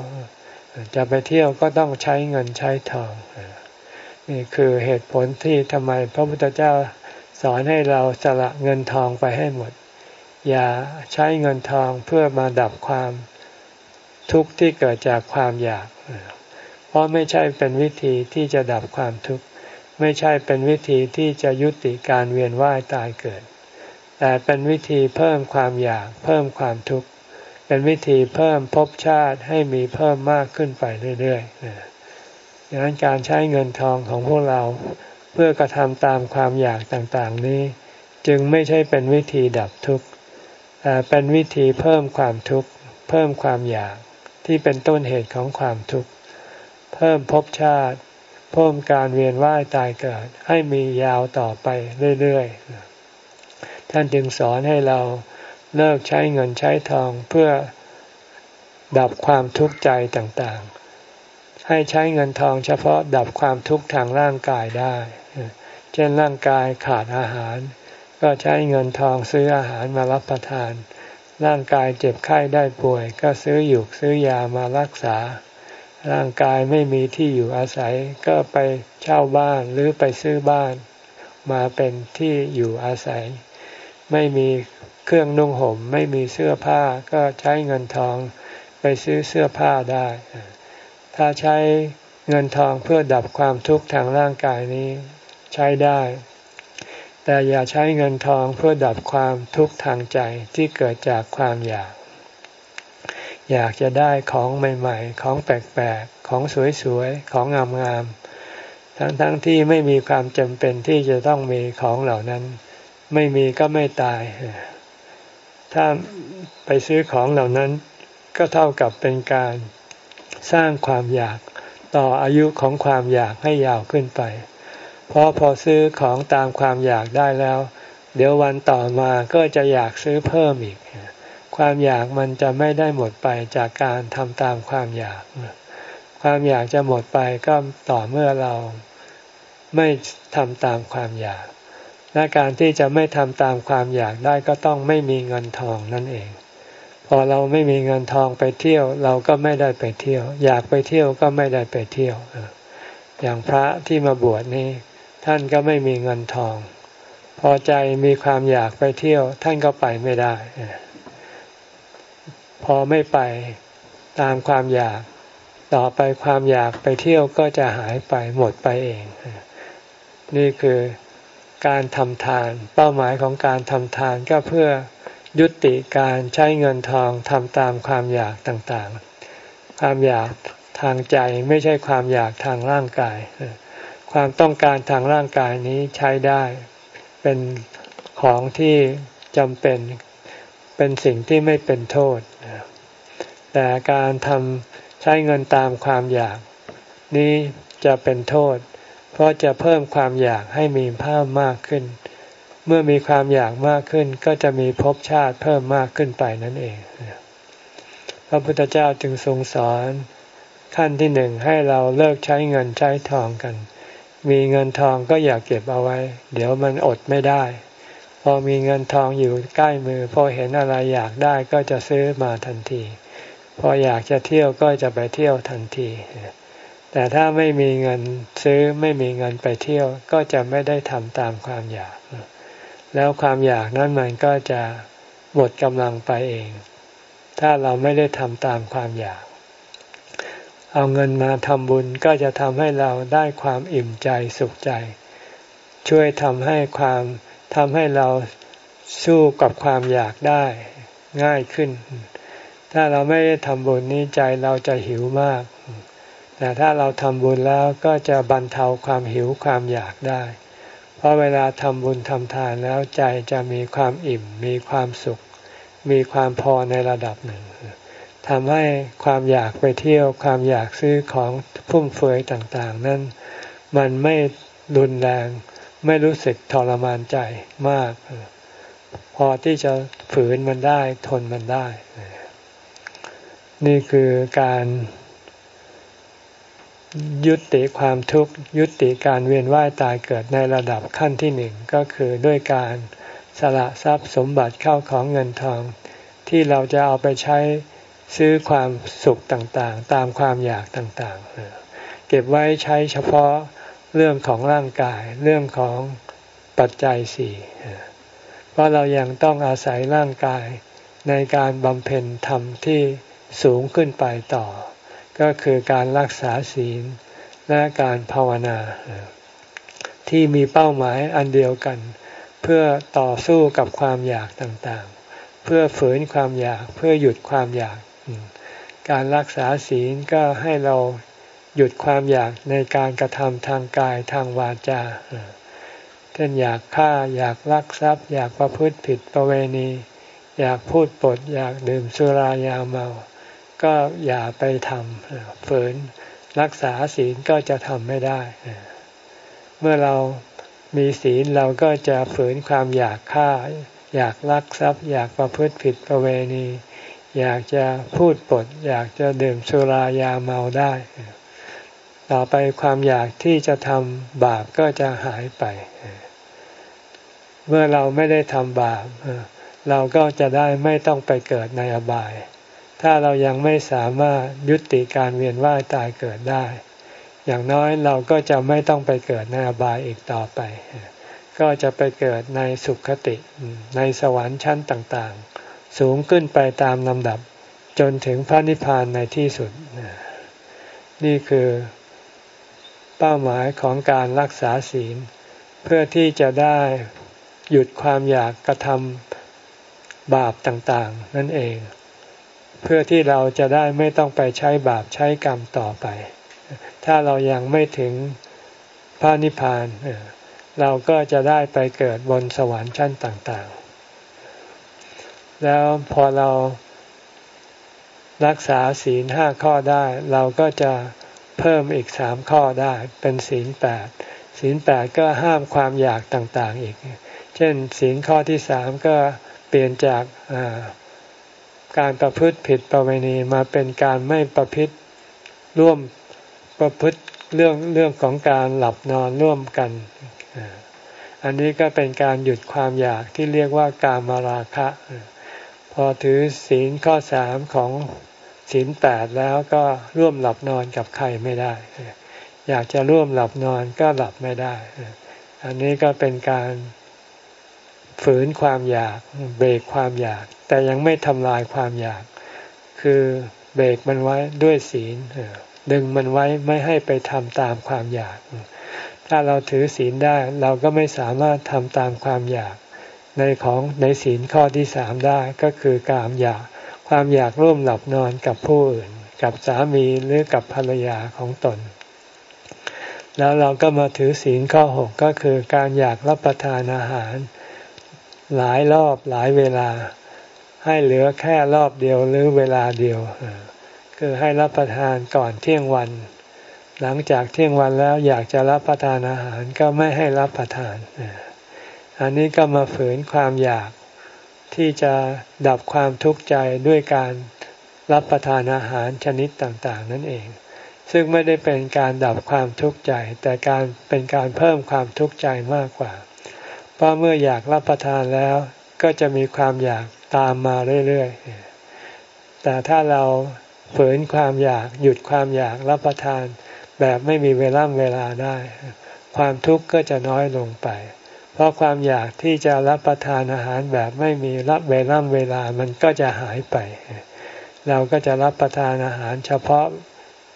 จะไปเที่ยวก็ต้องใช้เงินใช้ทอง นี่คือเหตุผลที่ทำไมพระพุทธเจ้าสอนให้เราสละเงินทองไปให้หมด อย่าใช้เงินทองเพื่อมาดับความ ทุกข์ที่เกิดจากความอยาก เพราะไม่ใช่เป็นวิธีที่จะดับความทุกข์ ไม่ใช่เป็นวิธีที่จะยุติการเวียนว่ายตายเกิด แต่เป็นวิธีเพิ่มความอยาก เพิ่มความทุกข์ เป็นวิธีเพิ่มภพชาติให้มีเพิ่มมากขึ้นไปเรื่อยๆดังนั้นการใช้เงินทองของพวกเราเพื่อกระทำตามความอยากต่างๆนี้ จึงไม่ใช่เป็นวิธีดับทุกข์แต่เป็นวิธีเพิ่มความทุกข์ เพิ่มความอยาก ที่เป็นต้นเหตุของความทุกข์ เพิ่มภพชาติ เพิ่มการเวียนว่ายตายเกิด ให้มียาวต่อไปเรื่อยๆ ท่านจึงสอนให้เราเลิกใช้เงินใช้ทองเพื่อดับความทุกข์ใจต่างๆ ให้ใช้เงินทองเฉพาะดับความทุกข์ทางร่างกายได้ เช่นร่างกายขาดอาหาร ก็ใช้เงินทองซื้ออาหารมารับประทาน ร่างกายเจ็บไข้ได้ป่วย ก็ซื้อหยุกซื้อยามารักษา ร่างกายไม่มีที่อยู่อาศัยก็ไปเช่าบ้านหรือไปซื้อบ้าน มาเป็นที่อยู่อาศัย ไม่มีเครื่องนุ่งห่มไม่มีเสื้อผ้าก็ใช้เงินทองไปซื้อเสื้อผ้าได้ ถ้าใช้เงินทองเพื่อดับความทุกข์ทางร่างกายนี้ ใช้ได้ แต่อย่าใช้เงินทองเพื่อดับความทุกข์ทางใจที่เกิดจากความอยาก อยากจะได้ของใหม่ๆ ของแปลกๆ ของสวยๆ ของงามๆ ทั้งๆทที่ไม่มีความจำเป็นที่จะต้องมีของเหล่านั้น ไม่มีก็ไม่ตาย ถ้าไปซื้อของเหล่านั้น ก็เท่ากับเป็นการสร้างความอยากต่ออายุของความอยากให้ยาวขึ้นไป เพราะพอซื้อของตามความอยากได้แล้ว เดี๋ยววันต่อมาก็จะอยากซื้อเพิ่มอีก ความอยากมันจะไม่ได้หมดไปจากการทำตามความอยาก ความอยากจะหมดไปก็ต่อเมื่อเราไม่ทำตามความอยาก และการที่จะไม่ทำตามความอยากได้ก็ต้องไม่มีเงินทองนั่นเอง พอเราไม่มีเงินทองไปเที่ยว เราก็ไม่ได้ไปเที่ยว อยากไปเที่ยวก็ไม่ได้ไปเที่ยวอย่างพระที่มาบวชนี่ ท่านก็ไม่มีเงินทอง พอใจมีความอยากไปเที่ยว ท่านก็ไปไม่ได้ พอไม่ไปตามความอยาก ต่อไปความอยากไปเที่ยวก็จะหายไปหมดไปเอง นี่คือการทำทาน เป้าหมายของการทำทานก็เพื่อยุติการใช้เงินทองทำตามความอยากต่างๆ ความอยากทางใจไม่ใช่ความอยากทางร่างกาย ความต้องการทางร่างกายนี้ใช้ได้ เป็นของที่จำเป็นเป็นสิ่งที่ไม่เป็นโทษ แต่การทำใช้เงินตามความอยาก นี้จะเป็นโทษ เพราะจะเพิ่มความอยากให้มีเพิ่มมากขึ้น เมื่อมีความอยากมากขึ้น ก็จะมีภพชาติเพิ่มมากขึ้นไปนั่นเอง พระพุทธเจ้าจึงทรงสอนขั้นที่หนึ่งให้เราเลิกใช้เงินใช้ทองกัน มีเงินทองก็อยากเก็บเอาไว้ เดี๋ยวมันอดไม่ได้ พอมีเงินทองอยู่ใกล้มือ พอเห็นอะไรอยากได้ก็จะซื้อมาทันที พออยากจะเที่ยวก็จะไปเที่ยวทันที แต่ถ้าไม่มีเงินซื้อไม่มีเงินไปเที่ยวก็จะไม่ได้ทำตามความอยาก แล้วความอยากนั้นมันก็จะหมดกำลังไปเอง ถ้าเราไม่ได้ทำตามความอยาก เอาเงินมาทำบุญก็จะทำให้เราได้ความอิ่มใจสุขใจ ช่วยทำให้ความทำให้เราสู้กับความอยากได้ง่ายขึ้น ถ้าเราไม่ได้ทำบุญนี้ใจเราจะหิวมาก แต่ถ้าเราทำบุญแล้วก็จะบรรเทาความหิวความอยากได้ เพราะเวลาทำบุญทำทานแล้วใจจะมีความอิ่ม มีความสุข มีความพอในระดับหนึ่ง ทำให้ความอยากไปเที่ยวความอยากซื้อของฟุ่มเฟือยต่างๆ นั้น มันไม่รุนแรง ไม่รู้สึกทรมานใจมาก พอที่จะฝืนมันได้ทนมันได้ นี่คือการยุติความทุกข์ยุติการเวียนว่ายตายเกิดในระดับขั้นที่หนึ่งก็คือด้วยการสละทรัพย์สมบัติเข้าของเงินทอง ที่เราจะเอาไปใช้ ซื้อความสุขต่างๆ ตามความอยากต่างๆ เก็บไว้ใช้เฉพาะเรื่องของร่างกายเรื่องของปัจจัยสี่เพราะเรายังต้องอาศัยร่างกายในการบำเพ็ญธรรมที่สูงขึ้นไปต่อ ก็คือการรักษาศีลและการภาวนา ที่มีเป้าหมายอันเดียวกัน เพื่อต่อสู้กับความอยากต่างๆ เพื่อฝืนความอยากเพื่อหยุดความอยาก การรักษาศีลก็ให้เราหยุดความอยากในการกระทำทางกายทางวาจา เช่นอยากฆ่าอยากลักทรัพย์ อยากประพฤติผิดประเวณี อยากพูดปด อยากดื่มสุรายาเมา ก็อย่าไปทำฝืนรักษาศีลก็จะทำไม่ได้ เมื่อเรามีศีลเราก็จะฝืนความอยากฆ่า อยากลักทรัพย์ อยากประพฤติผิดประเวณี อยากจะพูดปด อยากจะดื่มสุรายาเมาได้ ต่อไปความอยากที่จะทำบาปก็จะหายไป เมื่อเราไม่ได้ทำบาปเราก็จะได้ไม่ต้องไปเกิดในอบาย ถ้าเรายังไม่สามารถยุติการเวียนว่ายตายเกิดได้ อย่างน้อยเราก็จะไม่ต้องไปเกิดในอบายอีกต่อไป ก็จะไปเกิดในสุขติในสวรรค์ชั้นต่างๆ สูงขึ้นไปตามลำดับจนถึงพระนิพพานในที่สุด นี่คือเป้าหมายของการรักษาศีล เพื่อที่จะได้หยุดความอยากกระทำบาปต่างๆ นั่นเอง เพื่อที่เราจะได้ไม่ต้องไปใช้บาปใช้กรรมต่อไป ถ้าเรายังไม่ถึงพระนิพพาน เราก็จะได้ไปเกิดบนสวรรค์ชั้นต่างๆ แล้วพอเรารักษาศีลห้าข้อได้ เราก็จะเพิ่มอีกสามข้อได้ เป็นศีลแปดศีลแปดก็ห้ามความอยากต่างๆอีก เช่น ศีลข้อที่สามก็เปลี่ยนจากการประพฤติผิดประเวณีมาเป็นการไม่ประพฤติร่วมประพฤติเรื่องเรื่องของการหลับนอนร่วมกัน อันนี้ก็เป็นการหยุดความอยากที่เรียกว่าการมาราคะ พอถือศีลข้อสามของศีลแปดแล้วก็ร่วมหลับนอนกับใครไม่ได้ อยากจะร่วมหลับนอนก็หลับไม่ได้ อันนี้ก็เป็นการฝืนความอยากเบรกความอยาก แต่ยังไม่ทำลายความอยาก คือเบรกมันไว้ด้วยศีลดึงมันไว้ไม่ให้ไปทำตามความอยาก ถ้าเราถือศีลได้เราก็ไม่สามารถทำตามความอยาก ในของในศีลข้อที่สามได้ก็คือการอยากความอยากร่วมหลับนอนกับผู้อื่น กับสามีหรือกับภรรยาของตน แล้วเราก็มาถือศีลข้อหกก็คือการอยากรับประทานอาหาร หลายรอบหลายเวลา ให้เหลือแค่รอบเดียวหรือเวลาเดียว คือให้รับประทานก่อนเที่ยงวัน หลังจากเที่ยงวันแล้วอยากจะรับประทานอาหารก็ไม่ให้รับประทาน อันนี้ก็มาฝืนความอยากที่จะดับความทุกข์ใจด้วยการรับประทานอาหารชนิดต่างๆ นั่นเอง ซึ่งไม่ได้เป็นการดับความทุกข์ใจ แต่การเป็นการเพิ่มความทุกข์ใจมากกว่า เพราะเมื่ออยากรับประทานแล้วก็จะมีความอยากตามมาเรื่อยๆ แต่ถ้าเราฝืนความอยากหยุดความอยากรับประทาน แบบไม่มีเวลาเวลาได้ ความทุกข์ก็จะน้อยลงไป เพราะความอยากที่จะรับประทานอาหารแบบไม่มีรับเวลาเวลามันก็จะหายไป เราก็จะรับประทานอาหารเฉพาะ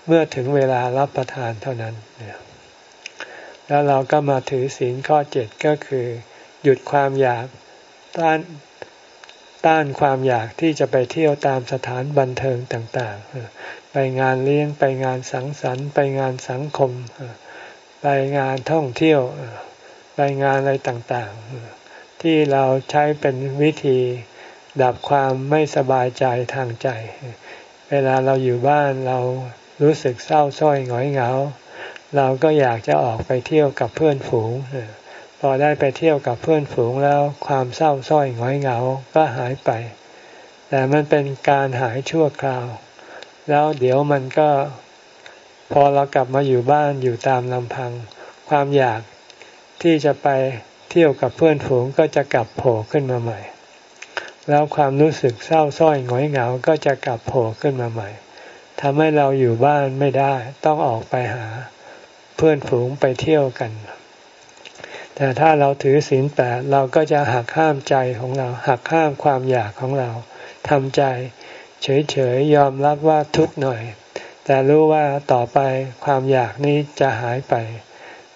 เมื่อถึงเวลารับประทานเท่านั้น แล้วเราก็มาถือศีลข้อเจ็ดก็คือ หยุดความอยากต้านต้านความอยากที่จะไปเที่ยวตามสถานบันเทิงต่าง ๆ ไปงานเลี้ยงไปงานสังสรรค์ ไปงานสังคม ไปงานท่องเที่ยว ไปงานอะไรต่างๆ ที่เราใช้เป็นวิธีดับความไม่สบายใจทางใจ เวลาเราอยู่บ้านเรารู้สึกเศร้าส้อยหงอยเหงา เราก็อยากจะออกไปเที่ยวกับเพื่อนฝูง พอได้ไปเที่ยวกับเพื่อนฝูงแล้วความเศร้าส้อยหงอยเหงาก็หายไป แต่มันเป็นการหายชั่วคราว แล้วเดี๋ยวมันก็พอเรากลับมาอยู่บ้านอยู่ตามลำพัง ความอยาก ที่จะไปเที่ยวกับเพื่อนฝูงก็จะกลับโผล่ขึ้นมาใหม่ แล้วความรู้สึกเศร้าส้อยหงอยเหงาก็จะกลับโผล่ขึ้นมาใหม่ทำให้เราอยู่บ้านไม่ได้ ต้องออกไปหาเพื่อนฝูงไปเที่ยวกัน แต่ถ้าเราถือศีลแปดเราก็จะหักห้ามใจของเรา หักห้ามความอยากของเราทำใจ เฉยๆยอมรับว่าทุกข์หน่อย แต่รู้ว่าต่อไปความอยากนี้จะหายไป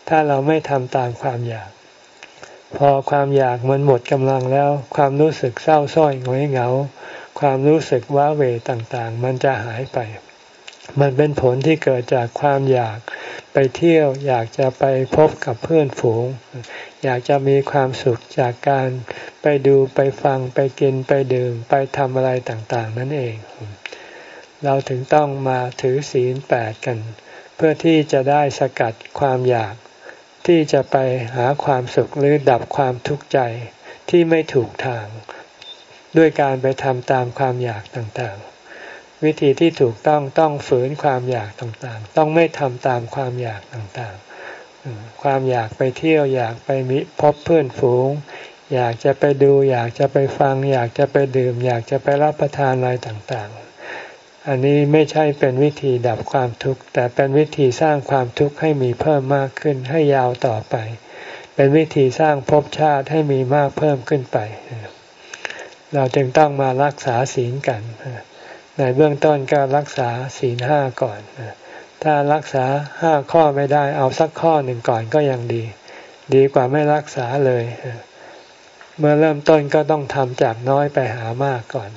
ถ้าเราไม่ทำตามความอยาก พอความอยากมันหมดกำลังแล้ว ความรู้สึกเศร้าส้อยหงอยเหงา ความรู้สึกว้าเหวต่างๆ มันจะหายไป มันเป็นผลที่เกิดจากความอยากไปเที่ยวอยากจะไปพบกับเพื่อนฝูง อยากจะมีความสุขจากการไปดูไปฟังไปกินไปดื่มไปทำอะไรต่างๆ นั่นเอง เราถึงต้องมาถือศีลแปดกัน เพื่อที่จะได้สกัดความอยาก ที่จะไปหาความสุขหรือดับความทุกข์ใจที่ไม่ถูกทาง ด้วยการไปทำตามความอยากต่างๆ วิธีที่ถูกต้องต้องฝืนความอยากต่างๆ ต้องไม่ทำตามความอยากต่างๆ ความอยากไปเที่ยวอยากไปมิพบเพื่อนฝูง อยากจะไปดู อยากจะไปฟัง อยากจะไปดื่ม อยากจะไปรับประทานอะไรต่างๆ อันนี้ไม่ใช่เป็นวิธีดับความทุกข์ แต่เป็นวิธีสร้างความทุกข์ให้มีเพิ่มมากขึ้นให้ยาวต่อไป เป็นวิธีสร้างภพชาติให้มีมากเพิ่มขึ้นไป เราจึงต้องมารักษาศีลกัน ในเบื้องต้นก็รักษาศีลห้าก่อน ถ้ารักษาห้าข้อไม่ได้เอาสักข้อหนึ่งก่อนก็ยังดี ดีกว่าไม่รักษาเลยเมื่อเริ่มต้นก็ต้องทำจากน้อยไปหามากก่อน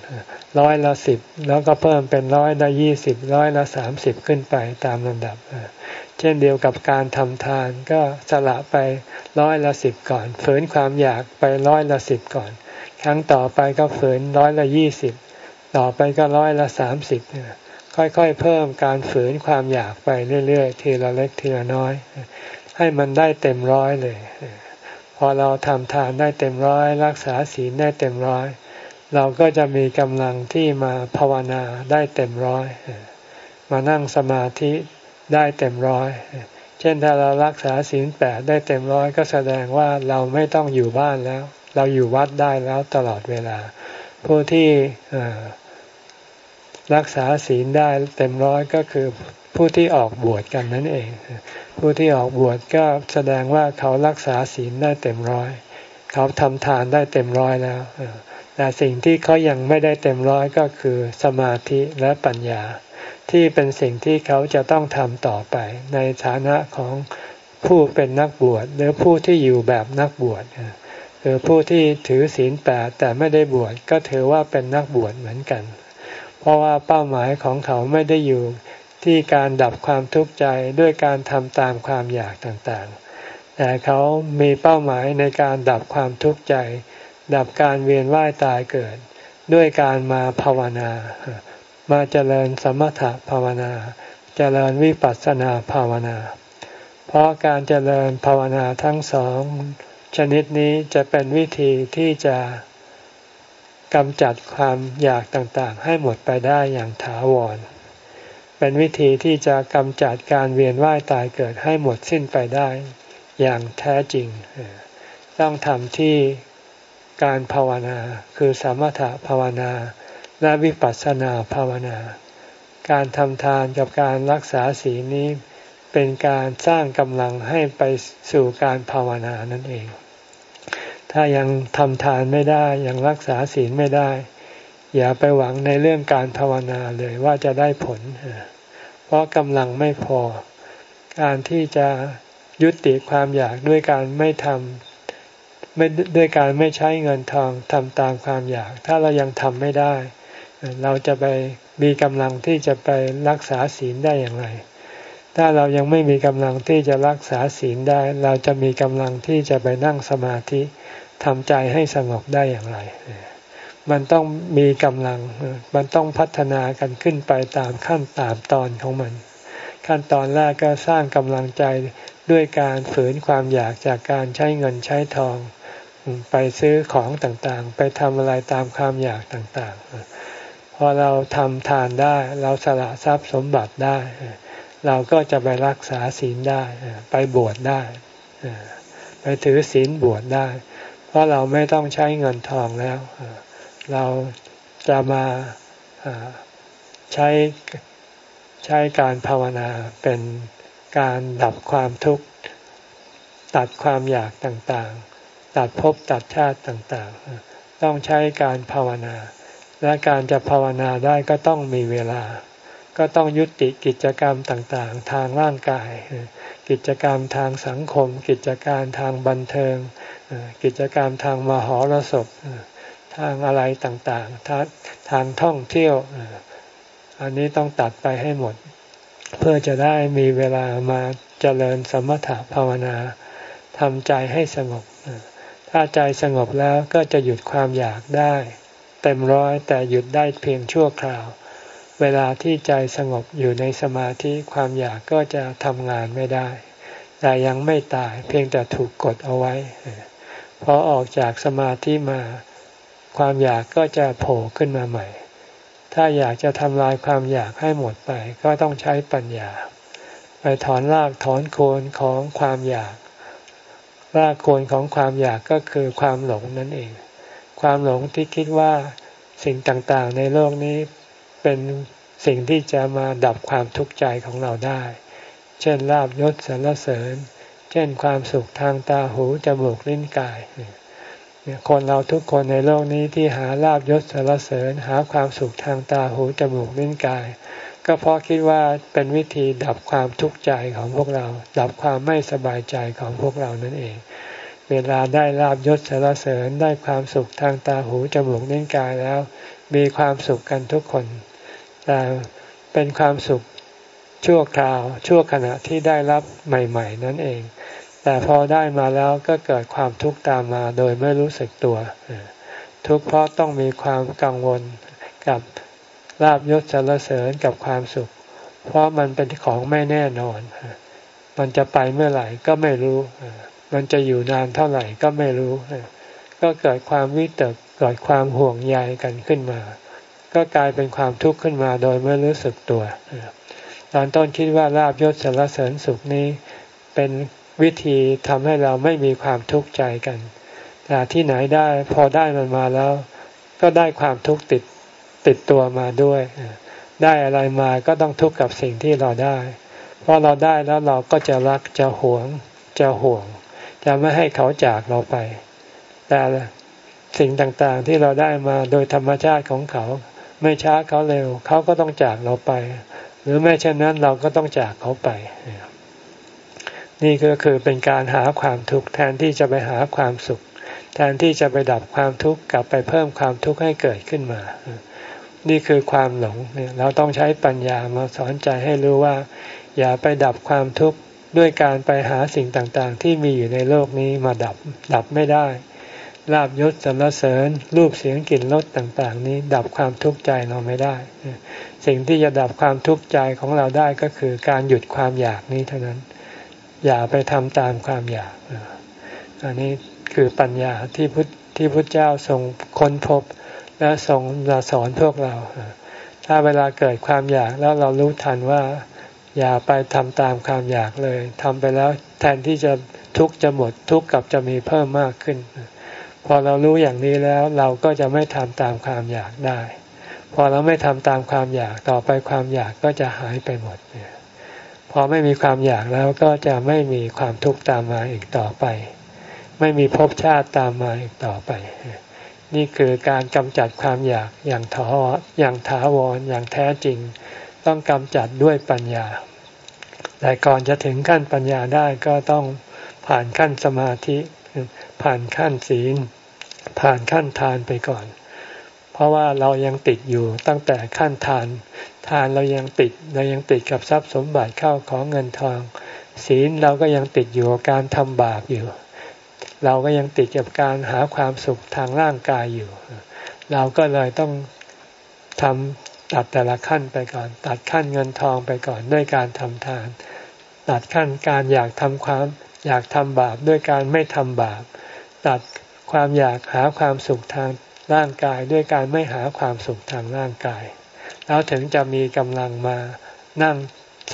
ร้อยละสิบแล้วก็เพิ่มเป็นร้อยละยี่สิบร้อยละสามสิบขึ้นไปตามลำดับ เช่นเดียวกับการทำทานก็สละไปร้อยละสิบก่อนฝืนความอยากไปร้อยละสิบก่อน ครั้งต่อไปก็ฝืนร้อยละยี่สิบต่อไปก็ร้อยละสามสิบค่อยๆ เพิ่มการฝืนความอยากไปเรื่อยๆ ทีละเล็กทีละน้อย ให้มันได้เต็มร้อยเลย พอเราทำทานได้เต็มร้อย รักษาศีลได้เต็มร้อย เราก็จะมีกำลังที่มาภาวนาได้เต็มร้อย มานั่งสมาธิได้เต็มร้อย เช่นถ้าเรารักษาศีลแปดได้เต็มร้อยก็แสดงว่าเราไม่ต้องอยู่บ้านแล้ว เราอยู่วัดได้แล้วตลอดเวลา ผู้ที่รักษาศีลได้เต็มร้อยก็คือผู้ที่ออกบวชกันนั่นเอง ผู้ที่ออกบวชก็แสดงว่าเขารักษาศีลได้เต็มร้อย เขาทำทานได้เต็มร้อยแล้ว แต่สิ่งที่เขายังไม่ได้เต็มร้อยก็คือสมาธิและปัญญา ที่เป็นสิ่งที่เขาจะต้องทำต่อไป ในฐานะของผู้เป็นนักบวชหรือผู้ที่อยู่แบบนักบวชคือผู้ที่ถือศีลแปดแต่ไม่ได้บวชก็ถือว่าเป็นนักบวชเหมือนกัน เพราะว่าเป้าหมายของเขาไม่ได้อยู่ที่การดับความทุกข์ใจด้วยการทำตามความอยากต่างๆ แต่เขามีเป้าหมายในการดับความทุกข์ใจ ดับการเวียนว่ายตายเกิด ด้วยการมาภาวนา มาเจริญสมถะภาวนา เจริญวิปัสสนาภาวนา เพราะการเจริญภาวนาทั้งสองชนิดนี้จะเป็นวิธีที่จะกำจัดความอยากต่างๆ ให้หมดไปได้อย่างถาวร เป็นวิธีที่จะกำจัดการเวียนว่ายตายเกิดให้หมดสิ้นไปได้อย่างแท้จริง ต้องทำที่ การภาวนา คือสมถะภาวนา และวิปัสสนาภาวนา การทำทานกับการรักษาศีลนี้ เป็นการสร้างกำลังให้ไปสู่การภาวนานั่นเอง ถ้ายังทำทานไม่ได้ยังรักษาศีลไม่ได้ อย่าไปหวังในเรื่องการภาวนาเลยว่าจะได้ผล เพราะกำลังไม่พอ การที่จะยุติความอยากด้วยการไม่ทำ ไม่ด้วยการไม่ใช้เงินทองทำตามความอยาก ถ้าเรายังทำไม่ได้ เราจะไปมีกำลังที่จะไปรักษาศีลได้อย่างไร ถ้าเรายังไม่มีกำลังที่จะรักษาศีลได้ เราจะมีกำลังที่จะไปนั่งสมาธิทำใจให้สงบได้อย่างไร มันต้องมีกำลัง มันต้องพัฒนากันขึ้นไปตามขั้นตามตอนของมัน ขั้นตอนแรกก็สร้างกำลังใจด้วยการฝืนความอยากจากการใช้เงินใช้ทอง ไปซื้อของต่างๆ ไปทำอะไรตามความอยากต่างๆ พอเราทำทานได้ เราสละทรัพย์สมบัติได้ เราก็จะไปรักษาศีลได้ ไปบวชได้ ไปถือศีลบวชได้ เพราะเราไม่ต้องใช้เงินทองแล้ว เราจะมาใช้ใช้การภาวนาเป็นการดับความทุกข์ ตัดความอยากต่างๆ ตัดภพตัดชาติต่างๆ ต้องใช้การภาวนา และการจะภาวนาได้ก็ต้องมีเวลา ก็ต้องยุติกิจกรรมต่างๆ ทางร่างกาย กิจกรรมทางสังคม กิจการทางบันเทิง กิจกรรมทางมหรสพทางอะไรต่างๆททางท่องเที่ยว อันนี้ต้องตัดไปให้หมด เพื่อจะได้มีเวลามาเจริญสมถะภาวนาทำใจให้สงบ ถ้าใจสงบแล้วก็จะหยุดความอยากได้ เต็มร้อยแต่หยุดได้เพียงชั่วคราว เวลาที่ใจสงบอยู่ในสมาธิความอยากก็จะทำงานไม่ได้ แต่ยังไม่ตายเพียงแต่ถูกกดเอาไว้ พอออกจากสมาธิมา ความอยากก็จะโผล่ขึ้นมาใหม่ ถ้าอยากจะทำลายความอยากให้หมดไป ก็ต้องใช้ปัญญา ไปถอนรากถอนโคนของความอยาก รากโคนของความอยากก็คือความหลงนั่นเอง ความหลงที่คิดว่าสิ่งต่างๆ ในโลกนี้เป็นสิ่งที่จะมาดับความทุกข์ใจของเราได้ เช่นลาบยศสรรเสริญ เช่นความสุขทางตาหูจมูกลิ้นกายคนเราทุกคนในโลกนี้ที่หาลาบยศสารเสริญ หาความสุขทางตาหูจมูกลิ้นกาย ก็เพราะคิดว่าเป็นวิธีดับความทุกข์ใจของพวกเรา ดับความไม่สบายใจของพวกเรานั่นเอง เวลาได้ลาบยศสารเสริญได้ความสุขทางตาหูจมูกลิ้นกายแล้ว มีความสุขกันทุกคน แต่เป็นความสุขชั่วคราว ชั่วขณะที่ได้รับใหม่ ๆ นั่นเอง แต่พอได้มาแล้วก็เกิดความทุกข์ตามมาโดยไม่รู้สึกตัว ทุกข์เพราะต้องมีความกังวลกับ ลาบยศสรรเสริญกับความสุข เพราะมันเป็นของไม่แน่นอน มันจะไปเมื่อไหร่ก็ไม่รู้ มันจะอยู่นานเท่าไหร่ก็ไม่รู้ ก็เกิดความวิตกเกิดความห่วงใยกันขึ้นมา ก็กลายเป็นความทุกข์ขึ้นมาโดยไม่รู้สึกตัว ตอนต้นคิดว่าลาบยศสรรเสริญสุขนี้ เป็นวิธีทำให้เราไม่มีความทุกข์ใจกันแต่ที่ไหนได้พอได้มันมาแล้ว ก็ได้ความทุกข์ติด ติดตัวมาด้วย ได้อะไรมาก็ต้องทุกข์กับสิ่งที่เราได้ เพราะเราได้แล้วเราก็จะรักจะหวง จะห่วง จะไม่ให้เขาจากเราไป แต่สิ่งต่างๆที่เราได้มาโดยธรรมชาติของเขา ไม่ช้าเขาเร็ว เขาก็ต้องจากเราไป หรือแม้เช่นนั้นเราก็ต้องจากเขาไป นี่ก็คือเป็นการหาความทุกข์แทนที่จะไปหาความสุข แทนที่จะไปดับความทุกข์กลับไปเพิ่มความทุกข์ให้เกิดขึ้นมา นี่คือความหลงเนี่ยเราต้องใช้ปัญญามาสอนใจให้รู้ว่า อย่าไปดับความทุกข์ด้วยการไปหาสิ่งต่างๆ ที่มีอยู่ในโลกนี้มาดับ ดับไม่ได้ลาบยศสรรเสริญรูปเสียงกลิ่นรสต่างๆ นี้ ดับความทุกข์ใจเราไม่ได้ สิ่งที่จะดับความทุกข์ใจของเราได้ก็คือการหยุดความอยากนี้เท่านั้น อย่าไปทำตามความอยาก อันนี้คือปัญญาที่พุทธที่พุทธเจ้าทรงค้นพบ และทรงสอนพวกเรา ถ้าเวลาเกิดความอยากแล้วเรารู้ทันว่า อย่าไปทำตามความอยากเลยทำไปแล้วแทนที่จะทุกข์จะหมดทุกข์กับจะมีเพิ่มมากขึ้น พอเรารู้อย่างนี้แล้วเราก็จะไม่ทำตามความอยากได้ พอเราไม่ทำตามความอยากต่อไปความอยากก็จะหายไปหมดเนี่ยพอไม่มีความอยากแล้วก็จะไม่มีความทุกข์ตามมาอีกต่อไป ไม่มีภพชาติตามมาอีกต่อไป นี่คือการกำจัดความอยากอย่างถออย่างถาวรอย่างแท้จริง ต้องกำจัดด้วยปัญญา แต่ก่อนจะถึงขั้นปัญญาได้ก็ต้องผ่านขั้นสมาธิ ผ่านขั้นศีล ผ่านขั้นทานไปก่อน เพราะว่าเรายังติดอยู่ตั้งแต่ขั้นทาน ทานเรายังติดเรายังติดกับทรัพย์สมบัติเข้าของเงินทอง ศีลเราก็ยังติดอยู่กับการทำบาปอยู่ เราก็ยังติดกับการหาความสุขทางร่างกายอยู่ เราก็เลยต้องทำตัดแต่ละขั้นไปก่อน ตัดขั้นเงินทองไปก่อนด้วยการทำทาน ตัดขั้นการอยากทำความ อยากทำบาปด้วยการไม่ทำบาป ตัดความอยากหาความสุขทางร่างกายด้วยการไม่หาความสุขทางร่างกาย แล้วถึงจะมีกำลังมานั่ง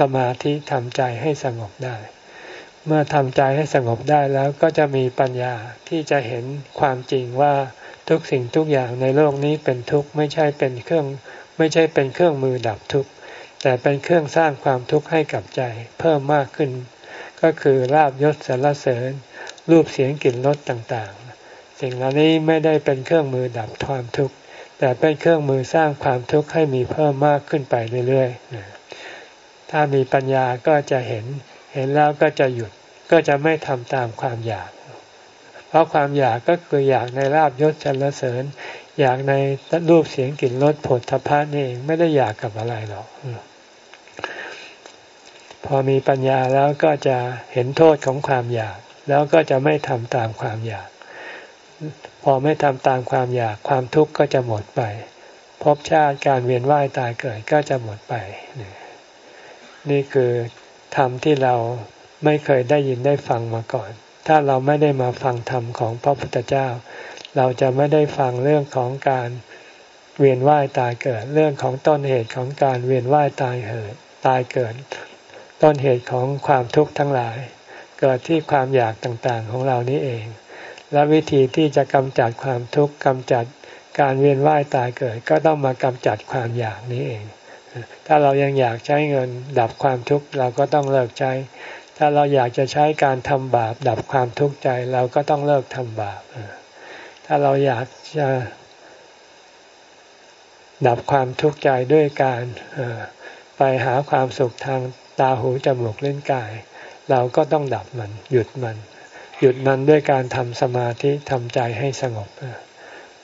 สมาธิทำใจให้สงบได้ เมื่อทำใจให้สงบได้แล้วก็จะมีปัญญาที่จะเห็นความจริงว่าทุกสิ่งทุกอย่างในโลกนี้เป็นทุกข์ไม่ใช่เป็นเครื่อง ไม่ใช่เป็นเครื่องมือดับทุกข์แต่เป็นเครื่องสร้างความทุกข์ให้กับใจเพิ่มมากขึ้น ก็คือลาบยศสรรเสริญ รูปเสียงกลิ่นรสต่างๆ สิ่งเหล่านี้ไม่ได้เป็นเครื่องมือดับความทุกข์แต่เป็นเครื่องมือสร้างความทุกข์ให้มีเพิ่มมากขึ้นไปเรื่อยๆถ้ามีปัญญาก็จะเห็น เห็นแล้วก็จะหยุดก็จะไม่ทำตามความอยาก เพราะความอยากก็คืออยากในลาบยศสรรเสริญ อยากในรูปเสียงกลิ่นรสผลทพะนี่เองไม่ได้อยากกับอะไรหรอกพอมีปัญญาแล้วก็จะเห็นโทษของความอยาก แล้วก็จะไม่ทำตามความอยาก พอไม่ทำตามความอยากความทุกข์ก็จะหมดไปภพชาติการเวียนว่ายตายเกิดก็จะหมดไป นี่คือ ธรรมที่เราไม่เคยได้ยินได้ฟังมาก่อน ถ้าเราไม่ได้มาฟังธรรมของพระพุทธเจ้า เราจะไม่ได้ฟังเรื่องของการเวียนว่ายตายเกิด เรื่องของต้นเหตุของการเวียนว่ายตายเหิดตายเกิด ต้นเหตุของความทุกข์ทั้งหลาย เกิดที่ความอยากต่างๆของเรานี้เอง และวิธีที่จะกำจัดความทุกข์กำจัดการเวียนว่ายตายเกิด ก็ต้องมากำจัดความอยากนี้เอง ถ้าเรายังอยากใช้เงินดับความทุกข์เราก็ต้องเลิกใช้ ถ้าเราอยากจะใช้การทำบาปดับความทุกข์ใจเราก็ต้องเลิกทำบาป ถ้าเราอยากจะดับความทุกข์ใจด้วยการไปหาความสุขทางตาหูจมูกเล่นกาย เราก็ต้องดับมัน หยุดมัน หยุดมันด้วยการทำสมาธิทำใจให้สงบ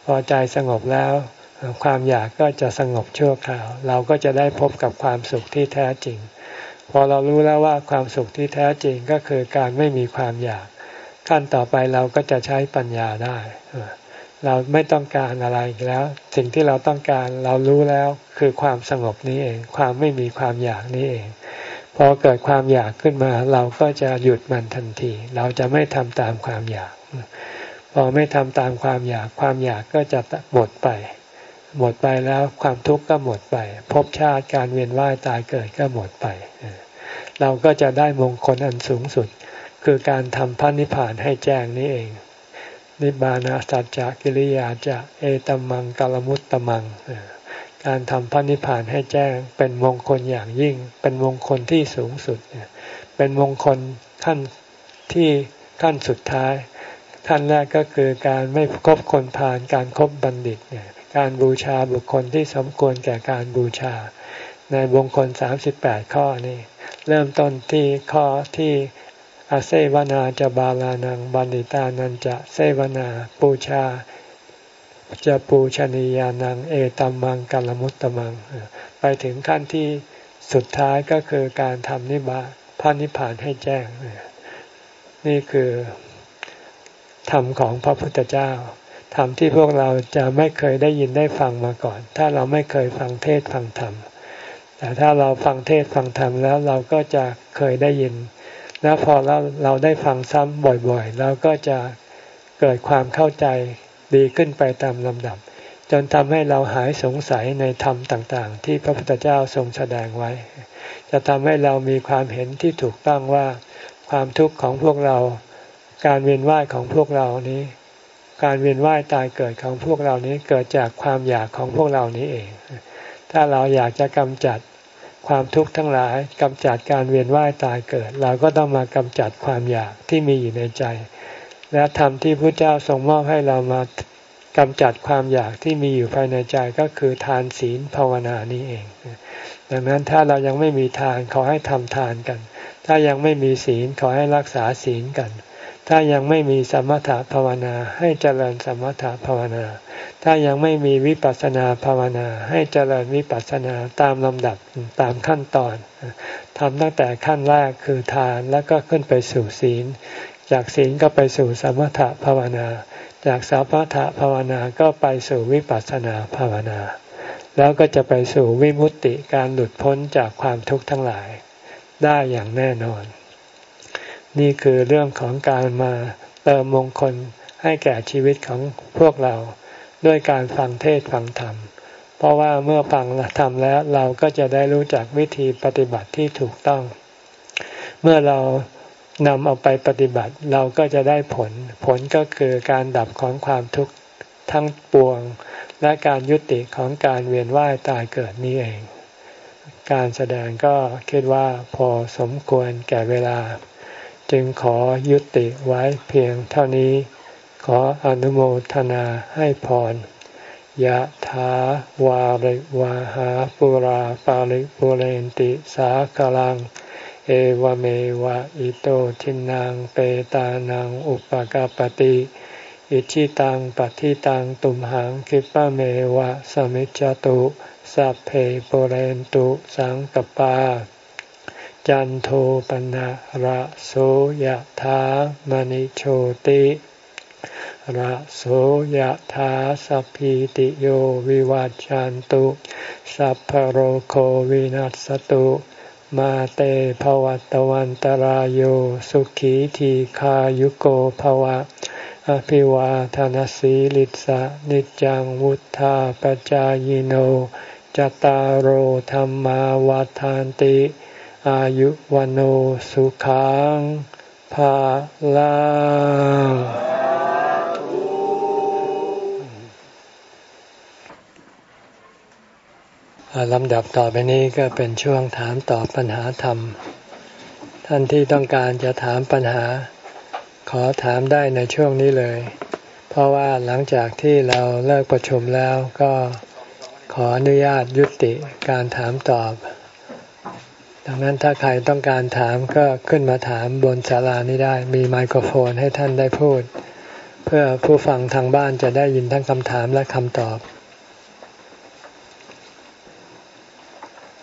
พอใจสงบแล้ว ความอยากก็จะสงบชั่วคราว เราก็จะได้พบกับความสุขที่แท้จริง พอเรารู้แล้วว่าความสุขที่แท้จริงก็คือการไม่มีความอยาก ขั้นต่อไปเราก็จะใช้ปัญญาได้ เราไม่ต้องการอะไรอีกแล้ว สิ่งที่เราต้องการเรารู้แล้วคือความสงบนี้เอง ความไม่มีความอยากนี้เอง พอเกิดความอยากขึ้นมา เราก็จะหยุดมันทันที เราจะไม่ทำตามความอยาก พอไม่ทำตามความอยาก ความอยากก็จะหมดไป หมดไปแล้วความทุกข์ก็หมดไป ภพชาติการเวียนว่ายตายเกิดก็หมดไป เราก็จะได้มงคลอันสูงสุด คือการทำพระนิพพานให้แจ้งนี้เอง นิบานาสัจจกิริยาจะเอตมังกลมุตตมัง การทำพระนิพพานให้แจ้ง เป็นมงคลอย่างยิ่ง เป็นมงคลที่สูงสุด เป็นมงคลขั้นที่ขั้นสุดท้าย ขั้นแรกก็คือการไม่คบคนผ่านการครบบัณฑิตเนี่ย การบูชาบุคคลที่สมควรแก่การบูชา ในวงคลสามสิบแปดข้อนี้เริ่มต้นที่ข้อที่อาเซวนาจะบาลานังบันิตานันจะเซวนาปูชาจะปูชนียานังเอตัมมังกัลมุตตมัง ไปถึงขั้นที่สุดท้ายก็คือการทำนิบาพระนิพพานให้แจ้ง นี่คือธรรมของพระพุทธเจ้า ธรรมที่พวกเราจะไม่เคยได้ยินได้ฟังมาก่อน ถ้าเราไม่เคยฟังเทศฟังธรรม แต่ถ้าเราฟังเทศฟังธรรมแล้วเราก็จะเคยได้ยิน แล้วพอเราเราได้ฟังซ้ำบ่อยๆ เราก็จะเกิดความเข้าใจดีขึ้นไปตามลำดับ จนทำให้เราหายสงสัยในธรรมต่างๆ ที่พระพุทธเจ้าทรงแสดงไว้ จะทำให้เรามีความเห็นที่ถูกต้องว่าความทุกข์ของพวกเรา การเวียนว่ายของพวกเรานี้ การเวียนว่ายตายเกิดของพวกเรานี้เกิดจากความอยากของพวกเรานี้เอง ถ้าเราอยากจะกำจัดความทุกข์ทั้งหลายกำจัดการเวียนว่ายตายเกิด เราก็ต้องมากำจัดความอยากที่มีอยู่ในใจ และธรรมที่พระเจ้าทรงมอบให้เรามากกำจัดความอยากที่มีอยู่ภายในใจก็คือทานศีลภาวนานี้เอง ดังนั้นถ้าเรายังไม่มีทานขอให้ทำทานกัน ถ้ายังไม่มีศีลขอให้รักษาศีลกัน ถ้ายังไม่มีสมถภาวนาให้เจริญสมถภาวนา ถ้ายังไม่มีวิปัสสนาภาวนา ให้เจริญวิปัสสนาตามลำดับตามขั้นตอนทำตั้งแต่ขั้นแรกคือทานแล้วก็ขึ้นไปสู่ศีล จากศีลก็ไปสู่สมถภาวนา จากสมถภาวนาก็ไปสู่วิปัสสนาภาวนา แล้วก็จะไปสู่วิมุตติการหลุดพ้นจากความทุกข์ทั้งหลาย ได้อย่างแน่นอน นี่คือเรื่องของการมาเติมมงคลให้แก่ชีวิตของพวกเรา ด้วยการฟังเทศฟังธรรม เพราะว่าเมื่อฟังธรรมแล้วเราก็จะได้รู้จักวิธีปฏิบัติที่ถูกต้อง เมื่อเรานำเอาไปปฏิบัติเราก็จะได้ผล ผลก็คือการดับของความทุกข์ทั้งปวง และการยุติของการเวียนว่ายตายเกิดนี้เอง การแสดงก็คิดว่าพอสมควรแก่เวลา จึงขอยุติไว้เพียงเท่านี้ ขออนุโมทนาให้พรยะถาวาริวาหาปุราปาริปุเรนติสากลัง เอวเมวะอิโตทินังเปตานังอุปกาปติอิชิตังปฏิตังตุมหังคิปะเมวะสมิจจตุสัพเพปุเรนตุสังกปา จันโทปนะระโสยธามณิโชติระโสยธาสัพพิติโยวิวัจจันตุ สัพพโรโควินัสตุ มาเตภวัตวันตารโยสุขีทีขายุโกภวะ อภิวาทานสีลิสะนิจังวุธาปจายโนจตารโธรรมาวาทานติ อายุวันโอสุขังภาลาลำดับต่อไปนี้ก็เป็นช่วงถามตอบปัญหาธรรม ท่านที่ต้องการจะถามปัญหา ขอถามได้ในช่วงนี้เลย เพราะว่าหลังจากที่เราเลิกประชุมแล้วก็ขออนุญาตยุติการถามตอบ ดังนั้นถ้าใครต้องการถามก็ขึ้นมาถามบนศาลานี้ได้ มีไมโครโฟนให้ท่านได้พูด เพื่อผู้ฟังทางบ้านจะได้ยินทั้งคำถามและคำตอบ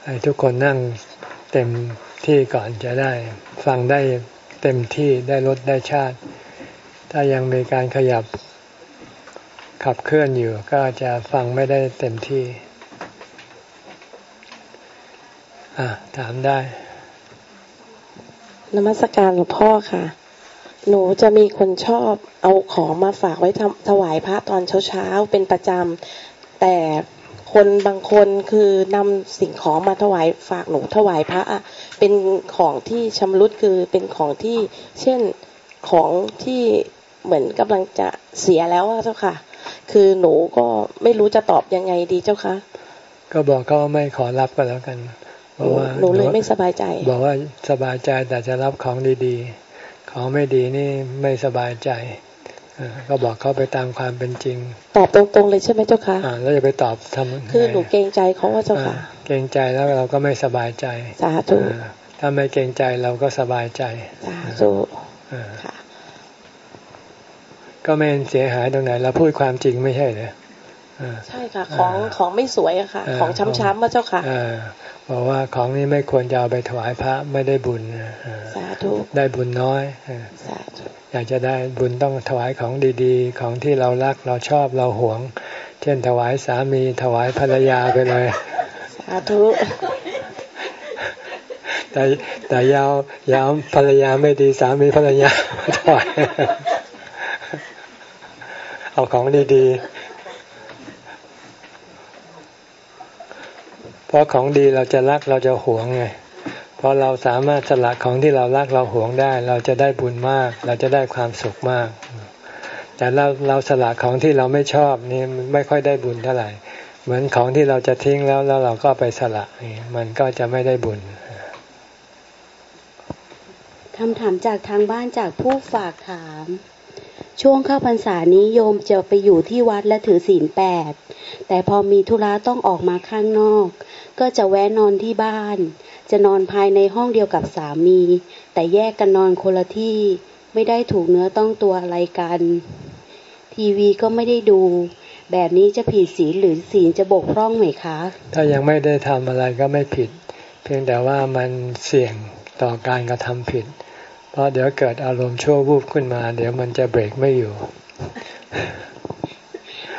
ให้ทุกคนนั่งเต็มที่ก่อนจะได้ ฟังได้เต็มที่ได้ลดได้ชาติ ถ้ายังมีการขยับขับเคลื่อนอยู่ก็จะฟังไม่ได้เต็มที่ อะถามได้นมัสการหลวงพ่อค่ะ หนูจะมีคนชอบเอาของมาฝากไว้ถวายพระตอนเช้าๆเป็นประจำแต่คนบางคนคือนำสิ่งของมาถวายฝากหนูถวายพระเป็นของที่ชำรุดคือเป็นของที่ เช่นของที่เหมือนกำลังจะเสียแล้วเจ้าค่ะ คือหนูก็ไม่รู้จะตอบยังไงดีเจ้าค่ะ ก็บอกเขาไม่ขอรับก็แล้วกัน บอกว่าหนูเลยไม่สบายใจ บอกว่าสบายใจแต่จะรับของดีๆ ของไม่ดีนี่ไม่สบายใจก็บอกเขาไปตามความเป็นจริง ตอบตรงๆเลยใช่ไหมเจ้าค่ะแล้วจะไปตอบทำคือหนูเกรงใจเขาว่าเจ้าค่ะ เกรงใจแล้วเราก็ไม่สบายใจสาธุถ้าไม่เกรงใจเราก็สบายใจสาธุค่ะก็ไม่เสียหายตรงไหนเราพูดความจริงไม่ใช่เหรอใช่ค่ะ ของของไม่สวยอะค่ะ ของช้ำๆว่าเจ้าค่ะ บอกว่าของนี้ไม่ควรจะเอาไปถวายพระไม่ได้บุญสาธุได้บุญน้อยสาธุอยากจะได้บุญต้องถวายของดีๆ ของที่เรารักเราชอบเราหวง เช่นถวายสามีถวายภรรยาไปเลยสาธุแต่แต่ยาวยาวภรรยาไม่ดีสามีภรรยาถวายเอาของดีๆ เพราะของดีเราจะรักเราจะหวงไงพอเราสามารถสละของที่เรารักเราหวงได้ เราจะได้บุญมาก เราจะได้ความสุขมาก แต่เราเราสละของที่เราไม่ชอบนี่ไม่ค่อยได้บุญเท่าไหร่ เหมือนของที่เราจะทิ้งแล้วแล้วเราก็ไปสละนี่มันก็จะไม่ได้บุญคำถามจากทางบ้านจากผู้ฝากถาม ช่วงเข้าพรรษานี้โยมจะไปอยู่ที่วัดและถือศีลแปด แต่พอมีธุระต้องออกมาข้างนอก ก็จะแวะนอนที่บ้าน จะนอนภายในห้องเดียวกับสามี แต่แยกกันนอนคนละที่ ไม่ได้ถูกเนื้อต้องตัวอะไรกัน ทีวีก็ไม่ได้ดู แบบนี้จะผิดศีลหรือศีลจะบกพร่องไหมคะ ถ้ายังไม่ได้ทำอะไรก็ไม่ผิด เพียงแต่ว่ามันเสี่ยงต่อการกระทำผิด เพราะเดี๋ยวเกิดอารมณ์ชั่ววูบขึ้นมา เดี๋ยวมันจะเบรกไม่อยู่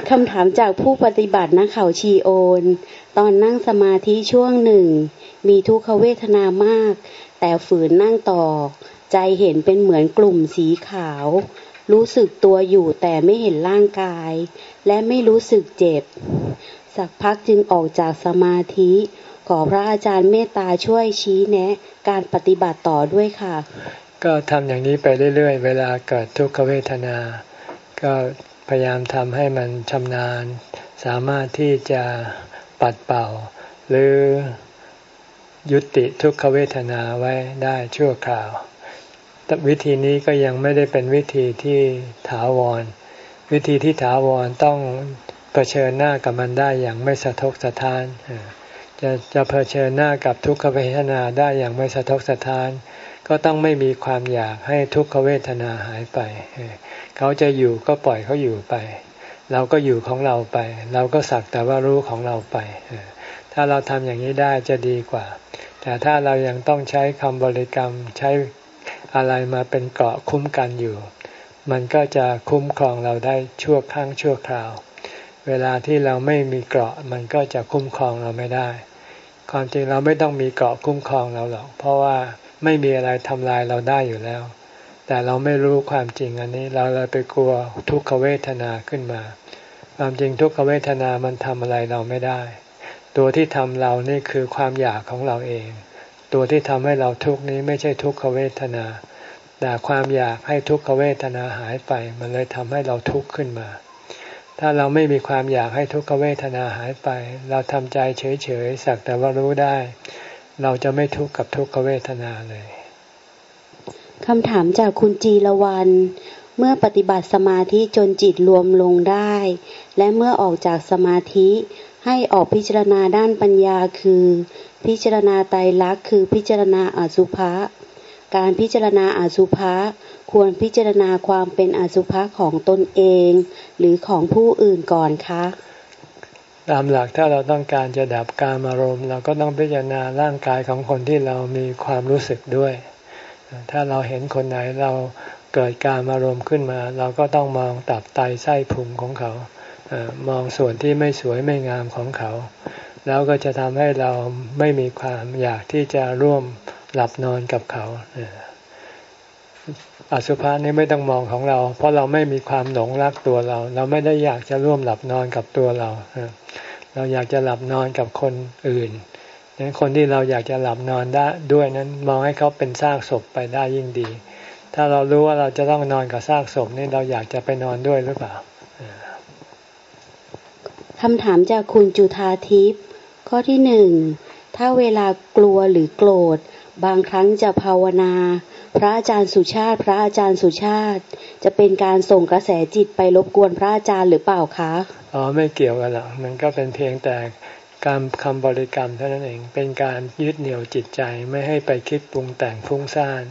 คำถามจากผู้ปฏิบัตินะเขาชีโอน ตอนนั่งสมาธิช่วงหนึ่ง มีทุกขเวทนามาก แต่ฝืนนั่งต่อ ใจเห็นเป็นเหมือนกลุ่มสีขาว รู้สึกตัวอยู่แต่ไม่เห็นร่างกาย และไม่รู้สึกเจ็บ สักพักจึงออกจากสมาธิ ขอพระอาจารย์เมตตาช่วยชี้แนะ การปฏิบัติต่อด้วยค่ะ ก็ทำอย่างนี้ไปเรื่อยๆ เวลาเกิดทุกขเวทนา ก็พยายามทำให้มันชำนาญ สามารถที่จะปัดเป่า หรือยุติทุกขเวทนาไว้ได้ชั่วคราวแต่วิธีนี้ก็ยังไม่ได้เป็นวิธีที่ถาวร วิธีที่ถาวรต้องเผชิญหน้ากับมันได้อย่างไม่สะทกสะท้าน จะจะเผชิญหน้ากับทุกขเวทนาได้อย่างไม่สะทกสะท้าน ก็ต้องไม่มีความอยากให้ทุกขเวทนาหายไป เขาจะอยู่ก็ปล่อยเขาอยู่ไป เราก็อยู่ของเราไป เราก็สักแต่ว่ารู้ของเราไป ถ้าเราทำอย่างนี้ได้จะดีกว่า แต่ถ้าเรายังต้องใช้คำบริกรรมใช้อะไรมาเป็นเกราะคุ้มกันอยู่ มันก็จะคุ้มครองเราได้ชั่วครั้งชั่วคราว เวลาที่เราไม่มีเกราะมันก็จะคุ้มครองเราไม่ได้ ความจริงเราไม่ต้องมีเกราะคุ้มครองเราหรอก เพราะว่า ไม่มีอะไรทำลายเราได้อยู่แล้ว แต่เราไม่รู้ความจริงอันนี้ เราเลยไปกลัวทุกขเวทนาขึ้นมา ความจริงทุกขเวทนามันทำอะไรเราไม่ได้ ตัวที่ทำเรานี่คือความอยากของเราเอง ตัวที่ทำให้เราทุกนี้ไม่ใช่ทุกขเวทนา แต่ความอยากให้ทุกขเวทนาหายไป มันเลยทำให้เราทุกข์ขึ้นมาถ้าเราไม่มีความอยากให้ทุกขเวทนาหายไป เราทำใจเฉยๆสักแต่ว่ารู้ได้ เราจะไม่ทุกข์กับทุกขเวทนาเลยคำถามจากคุณจีรวันเมื่อปฏิบัติสมาธิจนจิตรวมลงได้ และเมื่อออกจากสมาธิให้ออกพิจารณาด้านปัญญาคือ พิจารณาไตรลักษณ์คือพิจารณาอาสุภะการพิจารณาอาสุภะควรพิจารณาความเป็นอสุภะของตนเอง หรือของผู้อื่นก่อนคะ ตามหลักถ้าเราต้องการจะดับการอารมณ์ เราก็ต้องพิจารณาร่างกายของคนที่เรามีความรู้สึกด้วย ถ้าเราเห็นคนไหนเราเกิดการอารมณ์ขึ้นมา เราก็ต้องมองตับไตไส้พุงของเขาเอมองส่วนที่ไม่สวยไม่งามของเขา แล้วก็จะทำให้เราไม่มีความอยากที่จะร่วมหลับนอนกับเขาเอสุภะนี่ไม่ต้องมองของเรา เพราะเราไม่มีความหลงรักตัวเรา เราไม่ได้อยากจะร่วมหลับนอนกับตัวเรา เราอยากจะหลับนอนกับคนอื่นนั้นคนที่เราอยากจะหลับนอนได้ด้วยนั้นมองให้เขาเป็นซากศพไปได้ยิ่งดี ถ้าเรารู้ว่าเราจะต้องนอนกับซากศพนี่เราอยากจะไปนอนด้วยหรือเปล่าคำถามจากคุณจุธาทิพย์ข้อที่หนึ่งถ้าเวลากลัวหรือโกรธ บางครั้งจะภาวนา พระอาจารย์สุชาติ พระอาจารย์สุชาติ จะเป็นการส่งกระแสจิตไปรบกวนพระอาจารย์หรือเปล่าคะอ๋อไม่เกี่ยวกันหรอกมันก็เป็นเพียงแต่การคำบริกรรมเท่านั้นเองเป็นการยึดเหนี่ยวจิตใจไม่ให้ไปคิดปรุงแต่งฟุ้งซ่าน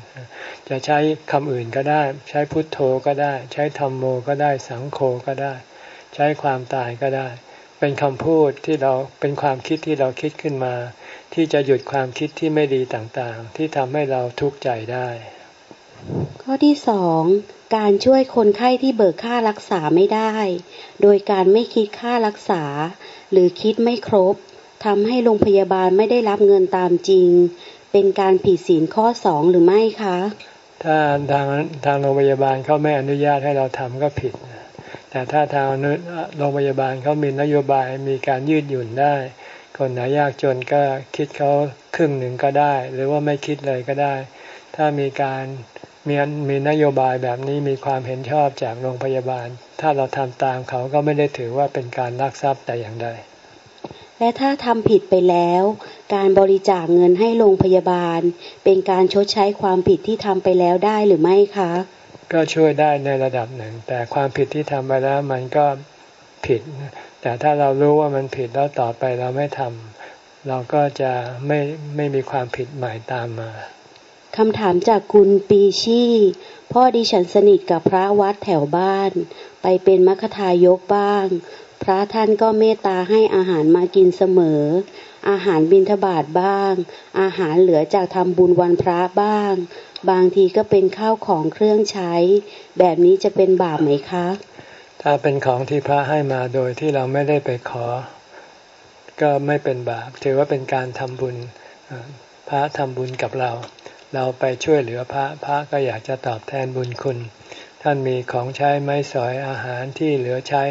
จะใช้คำอื่นก็ได้ ใช้พุทโธก็ได้ ใช้ธรรมโมก็ได้สังโฆก็ได้ ใช้ความตายก็ได้ เป็นคำพูดที่เราเป็นความคิดที่เราคิดขึ้นมา ที่จะหยุดความคิดที่ไม่ดีต่างๆ ที่ทำให้เราทุกข์ใจได้ ข้อที่สองการช่วยคนไข้ที่เบิกค่ารักษาไม่ได้ โดยการไม่คิดค่ารักษา หรือคิดไม่ครบทำให้โรงพยาบาลไม่ได้รับเงินตามจริง เป็นการผิดศีลข้อสองหรือไม่คะ ถ้าทางทางโรงพยาบาลเขาไม่อนุญาตให้เราทำก็ผิด แต่ถ้าทางโรงพยาบาลเขามีนโยบายมีการยืดหยุ่นได้ คนไหนยากจนก็คิดเขาครึ่งหนึ่งก็ได้ หรือว่าไม่คิดเลยก็ได้ ถ้ามีการมีมีนโยบายแบบนี้มีความเห็นชอบจากโรงพยาบาล ถ้าเราทำตามเขาก็ไม่ได้ถือว่าเป็นการลักทรัพย์แต่อย่างใดและถ้าทำผิดไปแล้ว การบริจาคเงินให้โรงพยาบาล เป็นการชดใช้ความผิดที่ทำไปแล้วได้หรือไม่คะ ก็ช่วยได้ในระดับหนึ่ง แต่ความผิดที่ทำไปแล้วมันก็ผิด แต่ถ้าเรารู้ว่ามันผิดแล้วต่อไปเราไม่ทำเราก็จะไม่ไม่มีความผิดใหม่ตามมาคำถามจากคุณปีชี่ พ่อดิฉันสนิทกับพระวัดแถวบ้าน ไปเป็นมัคทายกบ้าง พระท่านก็เมตตาให้อาหารมากินเสมอ อาหารบิณฑบาตบ้าง อาหารเหลือจากทำบุญวันพระบ้าง บางทีก็เป็นข้าวของเครื่องใช้ แบบนี้จะเป็นบาปไหมคะ ถ้าเป็นของที่พระให้มาโดยที่เราไม่ได้ไปขอ ก็ไม่เป็นบาป ถือว่าเป็นการทำบุญพระทำบุญกับเรา เราไปช่วยเหลือพระพระก็อยากจะตอบแทนบุญคุณ ท่านมีของใช้ไม้สอยอาหารที่เหลือใช้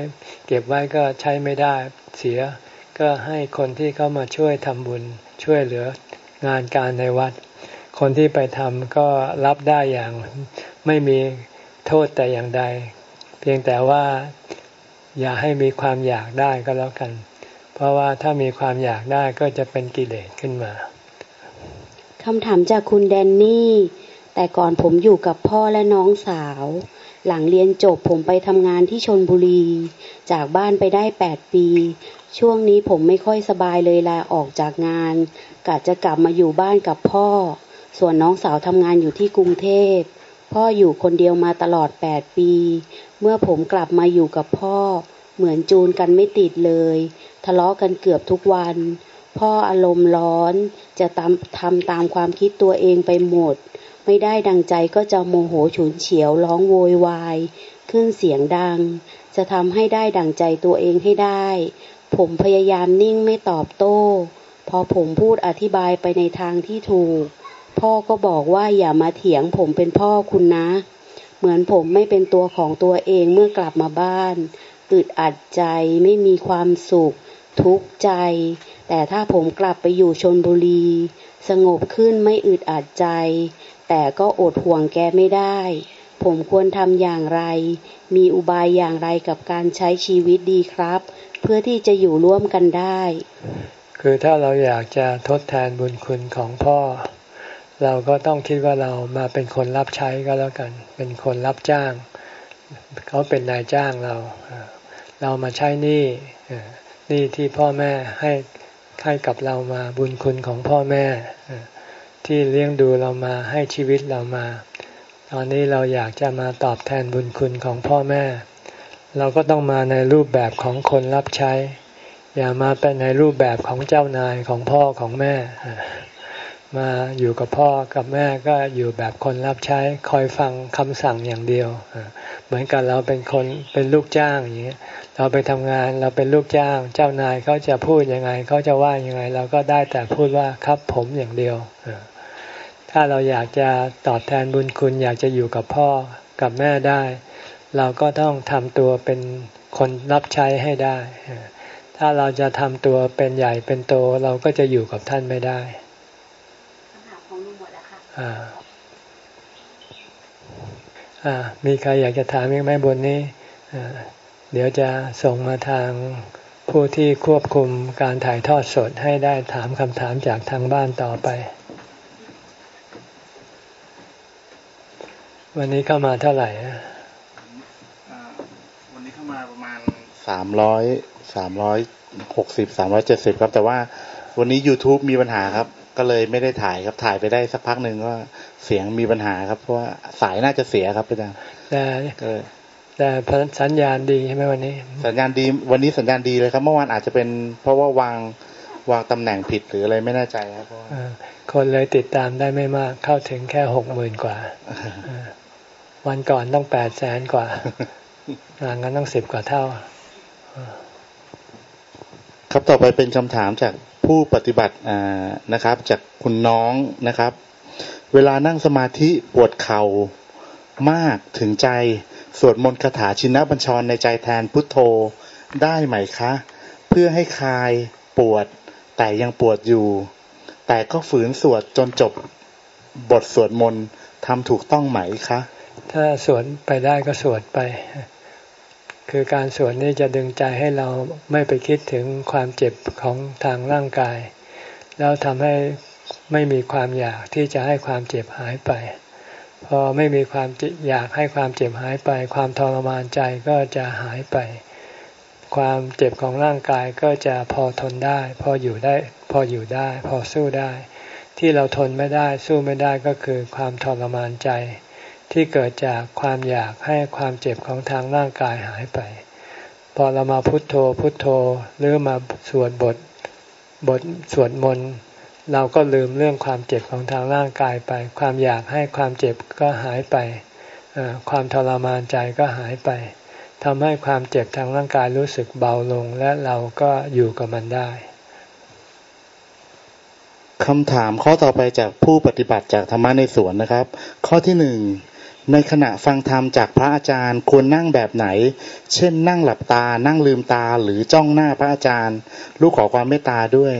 เก็บไว้ก็ใช้ไม่ได้เสีย ก็ให้คนที่เข้ามาช่วยทำบุญ ช่วยเหลืองานการในวัด คนที่ไปทำก็รับได้อย่างไม่มีโทษแต่อย่างใด พียงแต่ว่าอย่าให้มีความอยากได้ก็แล้วกัน เพราะว่าถ้ามีความอยากได้ก็จะเป็นกิเลสขึ้นมาคำถามจากคุณแดนนี่ แต่ก่อนผมอยู่กับพ่อและน้องสาว หลังเรียนจบผมไปทำงานที่ชนบุรี จากบ้านไปได้แปดปี ช่วงนี้ผมไม่ค่อยสบายเลยลาออกจากงานกะจะกลับมาอยู่บ้านกับพ่อ ส่วนน้องสาวทำงานอยู่ที่กรุงเทพ พ่ออยู่คนเดียวมาตลอดแปดปี เมื่อผมกลับมาอยู่กับพ่อ เหมือนจูนกันไม่ติดเลย ทะเลาะกันเกือบทุกวัน พ่ออารมณ์ร้อน จะทำทำตามความคิดตัวเองไปหมด ไม่ได้ดังใจก็จะโมโหฉุนเฉียวร้องโวยวาย ขึ้นเสียงดัง จะทำให้ได้ดังใจตัวเองให้ได้ ผมพยายามนิ่งไม่ตอบโต้ พอผมพูดอธิบายไปในทางที่ถูก พ่อก็บอกว่าอย่ามาเถียงผมเป็นพ่อคุณนะ เหมือนผมไม่เป็นตัวของตัวเองเมื่อกลับมาบ้านอึดอัดใจไม่มีความสุข ทุกข์ใจ แต่ถ้าผมกลับไปอยู่ชนบุรี สงบขึ้นไม่อึดอัดใจ แต่ก็อดห่วงแกไม่ได้ ผมควรทำอย่างไร มีอุบายอย่างไรกับการใช้ชีวิตดีครับ เพื่อที่จะอยู่ร่วมกันได้ คือถ้าเราอยากจะทดแทนบุญคุณของพ่อ เราก็ต้องคิดว่าเรามาเป็นคนรับใช้ก็แล้วกัน เป็นคนรับจ้าง เขาเป็นนายจ้างเรา เรามาใช้หนี้หนี้ที่พ่อแม่ให้ให้กับเรามาบุญคุณของพ่อแม่ที่เลี้ยงดูเรามาให้ชีวิตเรามา ตอนนี้เราอยากจะมาตอบแทนบุญคุณของพ่อแม่ เราก็ต้องมาในรูปแบบของคนรับใช้ อย่ามาเป็นในรูปแบบของเจ้านายของพ่อของแม่ มาอยู่กับพ่อกับแม่ก็อยู่แบบคนรับใช้คอยฟังคำสั่งอย่างเดียว เหมือนกันเราเป็นคนเป็นลูกจ้างอย่างเงี้ยเราไปทำงานเราเป็นลูกจ้าง เจ้านายเขาจะพูดยังไงเขาจะว่ายังไง เราก็ได้แต่พูดว่าครับผมอย่างเดียว ถ้าเราอยากจะตอบแทนบุญคุณอยากจะอยู่กับพ่อกับแม่ได้ เราก็ต้องทำตัวเป็นคนรับใช้ให้ได้ ถ้าเราจะทำตัวเป็นใหญ่เป็นโตเราก็จะอยู่กับท่านไม่ได้ มีใครอยากจะถามอีกไหมบนนี้ เดี๋ยวจะส่งมาทางผู้ที่ควบคุมการถ่ายทอดสดให้ได้ถามคำถามจากทางบ้านต่อไป วันนี้เข้ามาเท่าไหร่วันนี้เข้ามาประมาณสามร้อยสามร้อยหกสิบสามร้อยเจ็ดสิบครับ แต่ว่าวันนี้ YouTube มีปัญหาครับ ก็เลยไม่ได้ถ่ายครับถ่ายไปได้สักพักหนึ่งก็เสียงมีปัญหาครับเพราะว่าสายน่าจะเสียครับอาจารย์แต่แต่สัญญาณดีใช่ไหมวันนี้ สัญญาณดีวันนี้สัญญาณดีเลยครับ เมื่อวานอาจจะเป็นเพราะว่าวางวางตำแหน่งผิดหรืออะไรไม่แน่ใจครับคนเลยติดตามได้ไม่มากเข้าถึงแค่หกหมื่นกว่า วันก่อนต้องแปดแสนกว่าห่างกันต้องสิบกว่าเท่า ครับต่อไปเป็นคำถามจากผู้ปฏิบัตินะครับ จากคุณน้องนะครับ เวลานั่งสมาธิปวดเข่ามากถึงใจสวดมนต์คาถาชินบัญชรในใจแทนพุทโธได้ไหมคะ เพื่อให้คลายปวด แต่ยังปวดอยู่ แต่ก็ฝืนสวดจนจบบทสวดมนต์ทำถูกต้องไหมคะ ถ้าสวดไปได้ก็สวดไป คือการสวดนี่จะดึงใจให้เราไม่ไปคิดถึงความเจ็บของทางร่างกาย แล้วทำให้ไม่มีความอยากที่จะให้ความเจ็บหายไป พอไม่มีความอยากให้ความเจ็บหายไป ความทรมานใจก็จะหายไป ความเจ็บของร่างกายก็จะพอทนได้ พออยู่ได้ พออยู่ได้ พอสู้ได้ ที่เราทนไม่ได้สู้ไม่ได้ก็คือความทรมานใจ ที่เกิดจากความอยากให้ความเจ็บของทางร่างกายหายไป พอเรามาพุโทโธพุโทโธหรือมาสวดบทบทสวดมนต์เราก็ลืมเรื่องความเจ็บของทางร่างกายไป ความอยากให้ความเจ็บก็หายไป ความทรมานใจก็หายไปทำให้ความเจ็บทางร่างกายรู้สึกเบาลง และเราก็อยู่กับมันได้คำถามข้อต่อไปจากผู้ปฏิบัติจากธรรมะในสวนนะครับ ข้อที่หนึ่ง ในขณะฟังธรรมจากพระอาจารย์ควรนั่งแบบไหน เช่น นั่งหลับตา นั่งลืมตา หรือจ้องหน้าพระอาจารย์ ลูกขอความเมตตาด้วย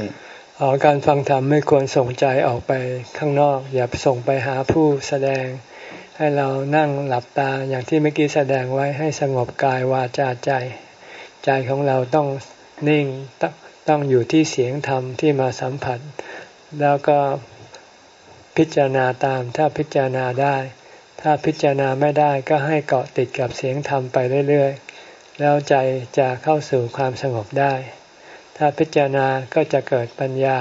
ออการฟังธรรมไม่ควรส่งใจออกไปข้างนอก อย่าส่งไปหาผู้แสดง ให้เรานั่งหลับตาอย่างที่เมื่อกี้แสดงไว้ให้สงบกายวาจาใจ ใจของเราต้องนิ่งต้องอยู่ที่เสียงธรรมที่มาสัมผัส แล้วก็พิจารณาตามถ้าพิจารณาได้ ถ้าพิจารณาไม่ได้ก็ให้เกาะติดกับเสียงธรรมไปเรื่อยๆ แล้วใจจะเข้าสู่ความสงบได้ ถ้าพิจารณาก็จะเกิดปัญญา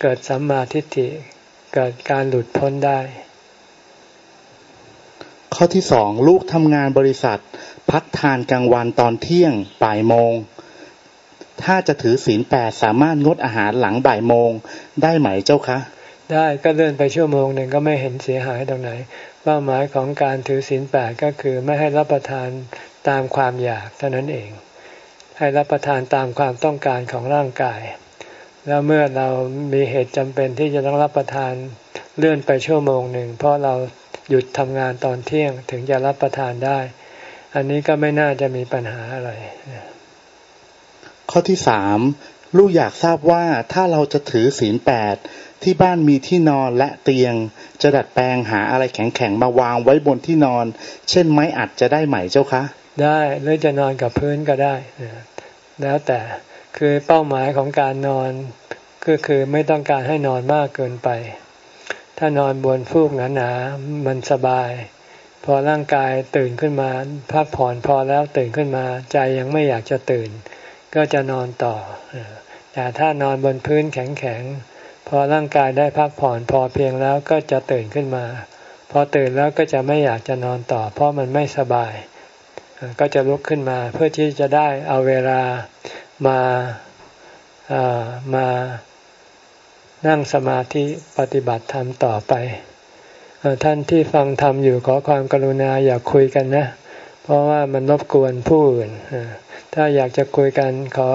เกิดสัมมาทิฏฐิ เกิดการหลุดพ้นได้ ข้อที่สองลูกทำงานบริษัท พักทานกลางวันตอนเที่ยงบ่ายโมง ถ้าจะถือศีลแปดสามารถงดอาหารหลังบ่ายโมงได้ไหมเจ้าคะได้ก็เลื่อนไปชั่วโมงหนึ่งก็ไม่เห็นเสียหายตรงไหน เป้าหมายของการถือศีลแปดก็คือไม่ให้รับประทานตามความอยากเท่านั้นเอง ให้รับประทานตามความต้องการของร่างกาย แล้วเมื่อเรามีเหตุจำเป็นที่จะต้องรับประทานเลื่อนไปชั่วโมงหนึ่งเพราะเราหยุดทำงานตอนเที่ยงถึงจะรับประทานได้ อันนี้ก็ไม่น่าจะมีปัญหาอะไร ข้อที่สาม ลูกอยากทราบว่าถ้าเราจะถือศีลแปดที่บ้านมีที่นอนและเตียง จะดัดแปลงหาอะไรแข็งๆมาวางไว้บนที่นอน เช่นไม้อัดจะได้ไหมเจ้าคะ ได้หรือจะนอนกับพื้นก็ได้ แล้วแต่คือเป้าหมายของการนอนก็คือไม่ต้องการให้นอนมากเกินไป ถ้านอนบนฟูกหนาๆมันสบาย พอร่างกายตื่นขึ้นมา พักผ่อนพอแล้วตื่นขึ้นมา ใจยังไม่อยากจะตื่น ก็จะนอนต่อ แต่ถ้านอนบนพื้นแข็งๆ พอร่างกายได้พักผ่อนพอเพียงแล้วก็จะตื่นขึ้นมา พอตื่นแล้วก็จะไม่อยากจะนอนต่อ เพราะมันไม่สบาย ก็จะลุกขึ้นมาเพื่อที่จะได้เอาเวลามามานั่งสมาธิปฏิบัติธรรมต่อไป ท่านที่ฟังธรรมอยู่ขอความกรุณาอย่าคุยกันนะ เพราะว่ามันรบกวนผู้อื่น ถ้าอยากจะคุยกันขอ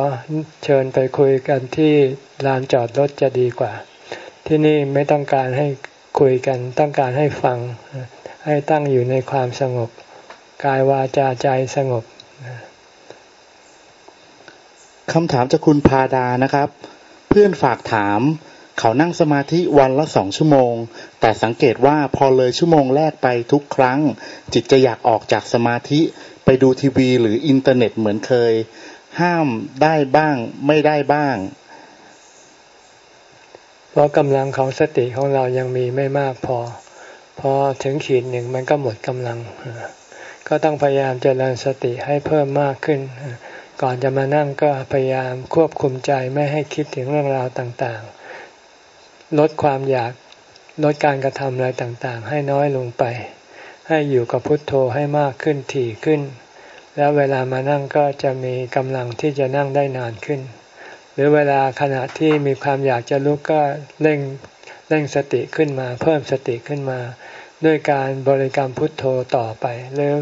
เชิญไปคุยกันที่ลานจอดรถจะดีกว่า ที่นี่ไม่ต้องการให้คุยกันต้องการให้ฟัง ให้ตั้งอยู่ในความสงบ กายวาจาใจสงบคำถามจากคุณพาดานะครับ เพื่อนฝากถาม เขานั่งสมาธิวันละสองชั่วโมง แต่สังเกตว่าพอเลยชั่วโมงแรกไปทุกครั้ง จิตจะอยากออกจากสมาธิ ไปดูทีวีหรืออินเทอร์เน็ตเหมือนเคย ห้ามได้บ้างไม่ได้บ้าง เพราะกำลังของสติของเรายังมีไม่มากพอ พอถึงขีดหนึ่งมันก็หมดกำลัง ก็ต้องพยายามเจริญสติให้เพิ่มมากขึ้น ก่อนจะมานั่งก็พยายามควบคุมใจไม่ให้คิดถึงเรื่องราวต่างๆ ลดความอยากลดการกระทำอะไรต่างๆ ให้น้อยลงไป ให้อยู่กับพุทโธให้มากขึ้นถี่ขึ้น แล้วเวลามานั่งก็จะมีกำลังที่จะนั่งได้นานขึ้น หรือเวลาขณะที่มีความอยากจะลุกก็เร่งเร่งสติขึ้นมา เพิ่มสติขึ้นมา ด้วยการบริกรรมพุทโธต่อไปหรือ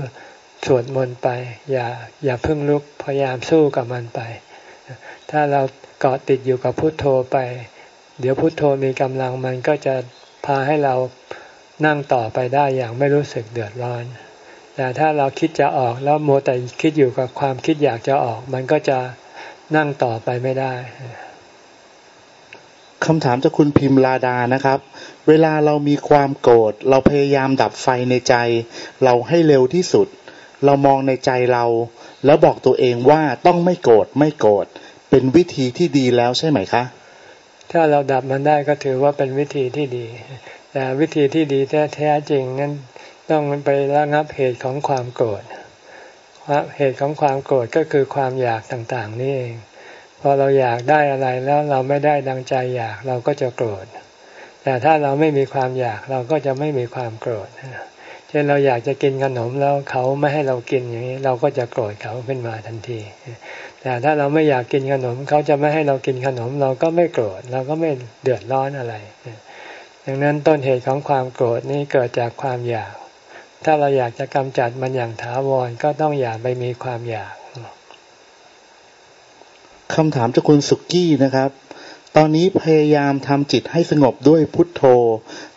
สวดมนต์ไป อย่าอย่าเพิ่งลุกพยายามสู้กับมันไป ถ้าเราเกาะติดอยู่กับพุทโธไป เดี๋ยวพุทโธมีกำลังมันก็จะพาให้เรา นั่งต่อไปได้อย่างไม่รู้สึกเดือดร้อน แต่ถ้าเราคิดจะออกแล้วโมแต่คิดอยู่กับความคิดอยากจะออก มันก็จะนั่งต่อไปไม่ได้คำถามจากคุณพิมลาดานะครับ เวลาเรามีความโกรธเราพยายามดับไฟในใจ เราให้เร็วที่สุด เรามองในใจเรา แล้วบอกตัวเองว่าต้องไม่โกรธไม่โกรธเป็นวิธีที่ดีแล้วใช่ไหมคะ ถ้าเราดับมันได้ก็ถือว่าเป็นวิธีที่ดี แต่วิธีที่ดีแท้แท้จริงนั้นต้องไประงับเหตุของความโกรธเหตุของความโกรธก็คือความอยากต่างๆนี่เองพอเราอยากได้อะไรแล้วเราไม่ได้ดังใจอยากเราก็จะโกรธ แต่ถ้าเราไม่มีความอยากเราก็จะไม่มีความโกรธเช่นเราอยากจะกินขนมแล้วเขาไม่ให้เรากินอย่างนี้ เราก็จะโกรธเขาขึ้นมาทันที แต่ถ้าเราไม่อยากกินขนม เขาจะไม่ให้เรากินขนม เราก็ไม่โกรธเราก็ไม่เดือดร้อนอะไร ดังนั้นต้นเหตุของความโกรธนี่เกิดจากความอยาก ถ้าเราอยากจะกำจัดมันอย่างถาวรก็ต้องอย่าไปมีความอยากคำถามจากคุณสุกี้นะครับ ตอนนี้พยายามทำจิตให้สงบด้วยพุทโธ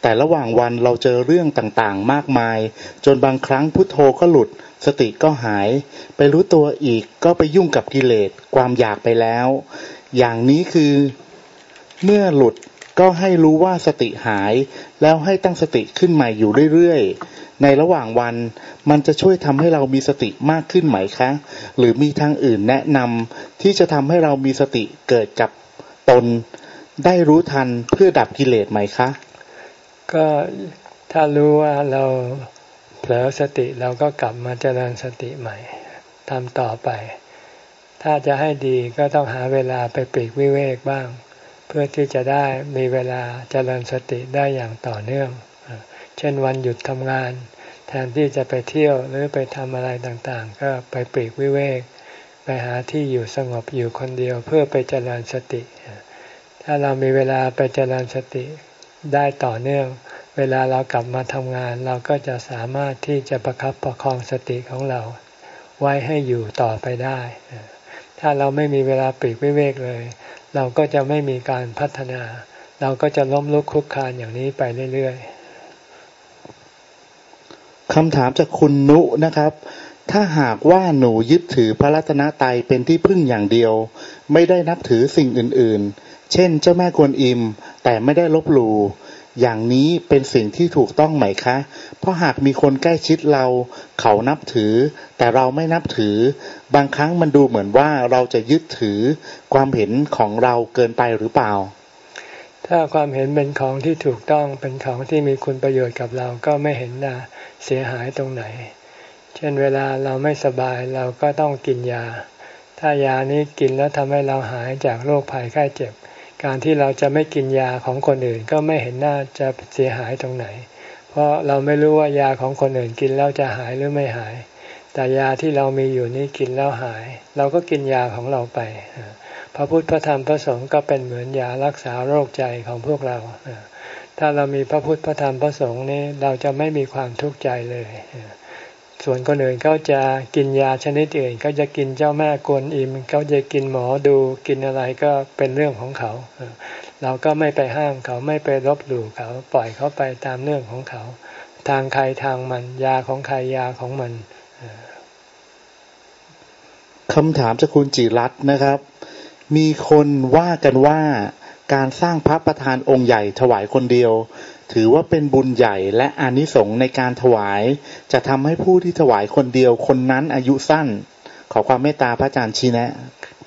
แต่ระหว่างวันเราเจอเรื่องต่างๆ มากมาย จนบางครั้งพุทโธก็หลุด สติก็หาย ไปรู้ตัวอีกก็ไปยุ่งกับกิเลสความอยากไปแล้ว อย่างนี้คือเมื่อหลุด ก็ให้รู้ว่าสติหาย แล้วให้ตั้งสติขึ้นใหม่อยู่เรื่อยๆ ในระหว่างวันมันจะช่วยทำให้เรามีสติมากขึ้นไหมคะ หรือมีทางอื่นแนะนำที่จะทำให้เรามีสติเกิดกับตน ได้รู้ทันเพื่อดับกิเลสไหมคะ ก็ถ้ารู้ว่าเราเผลอสติเราก็กลับมาเจริญสติใหม่ทำต่อไป ถ้าจะให้ดีก็ต้องหาเวลาไปปลีกวิเวกบ้าง พื่อที่จะได้มีเวลาเจริญสติได้อย่างต่อเนื่อง เช่นวันหยุดทำงาน แทนที่จะไปเที่ยวหรือไปทำอะไรต่างๆ ก็ไปปลีกวิเวก ไปหาที่อยู่สงบอยู่คนเดียวเพื่อไปเจริญสติ ถ้าเรามีเวลาไปเจริญสติได้ต่อเนื่อง เวลาเรากลับมาทำงาน เราก็จะสามารถที่จะประครับประคองสติของเรา ไว้ให้อยู่ต่อไปได้ ถ้าเราไม่มีเวลาปลีกวิเวกเลย เราก็จะไม่มีการพัฒนา เราก็จะล้มลุกคลุกคานอย่างนี้ไปเรื่อยๆคำถามจากคุณนุนะครับ ถ้าหากว่าหนูยึดถือพระรัตนตรัยเป็นที่พึ่งอย่างเดียว ไม่ได้นับถือสิ่งอื่นๆ เช่น เจ้าแม่กวนอิม แต่ไม่ได้ลบหลู่อย่างนี้เป็นสิ่งที่ถูกต้องไหมคะ เพราะหากมีคนใกล้ชิดเรา เขานับถือ แต่เราไม่นับถือ บางครั้งมันดูเหมือนว่าเราจะยึดถือความเห็นของเราเกินไปหรือเปล่า ถ้าความเห็นเป็นของที่ถูกต้องเป็นของที่มีคุณประโยชน์กับเราก็ไม่เห็นนะเสียหายตรงไหน เช่นเวลาเราไม่สบายเราก็ต้องกินยา ถ้ายานี้กินแล้วทำให้เราหายจากโรคภัยไข้เจ็บ การที่เราจะไม่กินยาของคนอื่น ก็ไม่เห็นน่าจะเสียหายตรงไหน เพราะเราไม่รู้ว่ายาของคนอื่นกินแล้วจะหายหรือไม่หาย แต่ยาที่เรามีอยู่นี้กินแล้วหาย เราก็กินยาของเราไป พระพุทธพระธรรมพระสงฆ์ก็เป็นเหมือนยารักษาโรคใจของพวกเรา ถ้าเรามีพระพุทธพระธรรมพระสงฆ์นี้เราจะไม่มีความทุกข์ใจเลย ส่วนคนอื่นเขาจะกินยาชนิดอื่นเขาจะกินเจ้าแม่กวนอิมเขาจะกินหมอดูกินอะไรก็เป็นเรื่องของเขา เราก็ไม่ไปห้ามเขาไม่ไปรบหลู่เขาปล่อยเขาไปตามเรื่องของเขา ทางใครทางมันยาของใครยาของมัน คำถามจากคุณจิรัตนะครับ มีคนว่ากันว่าการสร้างพระประธานองค์ใหญ่ถวายคนเดียว ถือว่าเป็นบุญใหญ่และอานิสงส์ในการถวาย จะทำให้ผู้ที่ถวายคนเดียวคนนั้นอายุสั้น ขอความเมตตาพระอาจารย์ชี้แนะ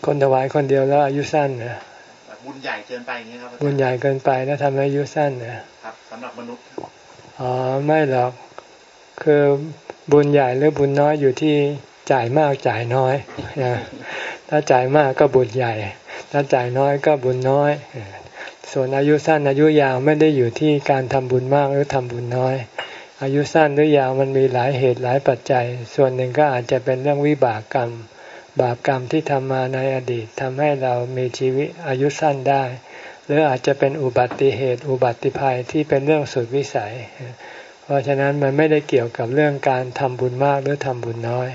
คนถวายคนเดียวแล้วอายุสั้นนะบุญใหญ่เกินไปอย่างนี้ครับบุญใหญ่เกินไปแล้วทำให้อายุสั้นนะครับสำหรับมนุษย์อ๋อไม่หรอกคือ บุญใหญ่หรือบุญน้อยอยู่ที่จ่ายมากจ่ายน้อยถ้าจ่ายมากก็บุญใหญ่ ถ้าจ่ายน้อยก็บุญน้อย ส่วนอายุสั้นอายุยาวไม่ได้อยู่ที่การทำบุญมากหรือทำบุญน้อย อายุสั้นหรือยาวมันมีหลายเหตุหลายปัจจัย ส่วนหนึ่งก็อาจจะเป็นเรื่องวิบากกรรม บาปกรรมที่ทำมาในอดีตทำให้เรามีชีวิตอายุสั้นได้ หรืออาจจะเป็นอุบัติเหตุอุบัติภัยที่เป็นเรื่องสุดวิสัย เพราะฉะนั้นมันไม่ได้เกี่ยวกับเรื่องการทำบุญมากหรือทำบุญน้อย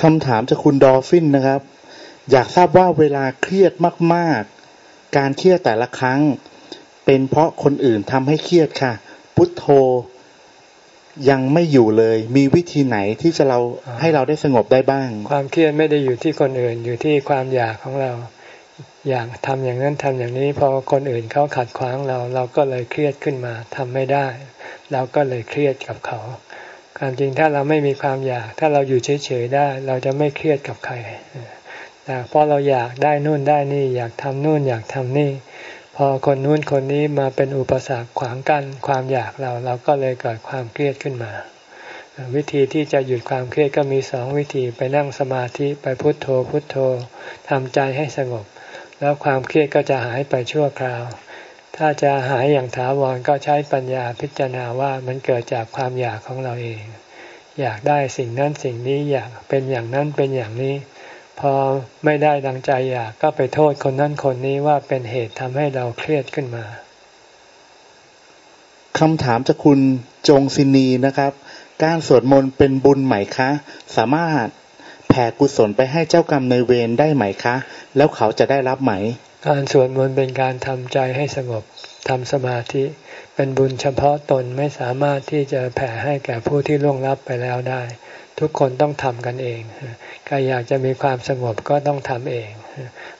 คำถามจากคุณดอฟฟินนะครับ อยากทราบว่าเวลาเครียดมาก ๆ การเครียดแต่ละครั้ง เป็นเพราะคนอื่นทำให้เครียดค่ะ พุทโธยังไม่อยู่เลย มีวิธีไหนที่จะเราให้เราได้สงบได้บ้าง ความเครียดไม่ได้อยู่ที่คนอื่นอยู่ที่ความอยากของเรา อยากทำอย่างนั้นทำอย่างนี้พอคนอื่นเขาขัดขวางเรา เราก็เลยเครียดขึ้นมาทำไม่ได้ เราก็เลยเครียดกับเขา ความจริงถ้าเราไม่มีความอยาก ถ้าเราอยู่เฉยๆได้ เราจะไม่เครียดกับใครแต่พราะเราอยากได้นู่นได้นี่ อยากทำนู่นอยากทำนี่พพอคนนู้นคนนี้มาเป็นอุปสรรคขวางกั้นความอยากเรา เราก็เลยเกิดความเครียดขึ้นมาวิธีที่จะหยุดความเครียดก็มีสองวิธีไปนั่งสมาธิไปพุโทโธพุโทโธทำใจให้สงบ แล้วความเครียดก็จะหายไปชั่วคราว ถ้าจะหายอย่างถาวรก็ใช้ปัญญาพิจารณาว่ามันเกิดจากความอยากของเราเอง อยากได้สิ่งนั้นสิ่งนี้อยากเป็นอย่างนั้นเป็นอย่างนี้ พอไม่ได้ดังใจอยากก็ไปโทษคนนั้นคนนี้ว่าเป็นเหตุทำให้เราเครียดขึ้นมาคำถามจากคุณจงศินีนะครับ การสวดมนต์เป็นบุญไหมคะ สามารถ ผ่กุศลไปให้เจ้ากรรมในเวรได้ไหมคะ แล้วเขาจะได้รับไหม การสวดมนต์เป็นการทำใจให้สงบทำสมาธิ เป็นบุญเฉพาะตนไม่สามารถที่จะแผ่ให้แก่ผู้ที่ล่วงลับไปแล้วได้ ทุกคนต้องทำกันเองใครอยากจะมีความสงบก็ต้องทำเอง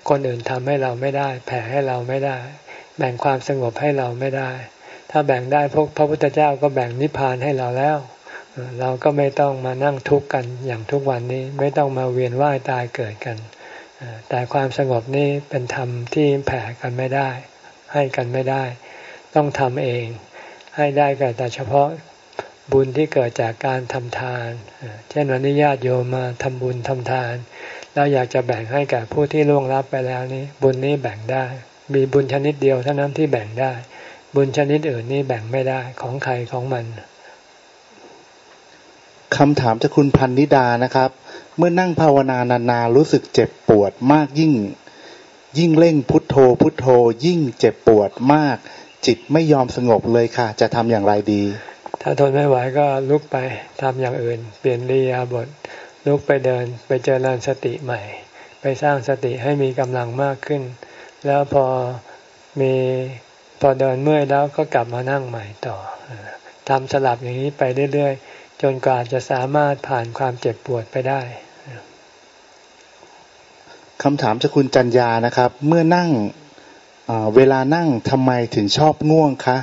คนอื่นทำให้เราไม่ได้ แผ่ให้เราไม่ได้ แบ่งความสงบให้เราไม่ได้ ถ้าแบ่งได้พวกพระพุทธเจ้าก็แบ่งนิพพานให้เราแล้ว เราก็ไม่ต้องมานั่งทุกข์กันอย่างทุกวันนี้ไม่ต้องมาเวียนว่ายตายเกิดกันแต่ความสงบนี้เป็นธรรมที่แผ่กันไม่ได้ ให้กันไม่ได้ ต้องทำเองให้ได้แต่เฉพาะบุญที่เกิดจากการทำทาน เช่นวันนี้ญาติโยมมาทำบุญทำทาน แล้วอยากจะแบ่งให้กับผู้ที่ล่วงลับไปแล้วนี้ บุญนี้แบ่งได้ มีบุญชนิดเดียวเท่านั้นที่แบ่งได้ บุญชนิดอื่นนี้แบ่งไม่ได้ของใครของมัน คำถามจากคุณพันนิดานะครับ เมื่อนั่งภาวนานานๆรู้สึกเจ็บปวดมากยิ่ง ยิ่งเร่งพุทโธ พุทโธ ยิ่งเจ็บปวดมาก จิตไม่ยอมสงบเลยค่ะ จะทำอย่างไรดี ถ้าทนไม่ไหวก็ลุกไปทำอย่างอื่น เปลี่ยนรียาบทลุกไปเดิน ไปเจริญสติใหม่ ไปสร้างสติให้มีกำลังมากขึ้น แล้วพอมีพอเดินเมื่อยแล้วก็กลับมานั่งใหม่ต่อทำสลับอย่างนี้ไปเรื่อยๆ จนกว่าจะสามารถผ่านความเจ็บปวดไปได้คำถามจากคุณจัญญานะครับ เมื่อนั่งเวลานั่งทำไมถึงชอบง่วงคะ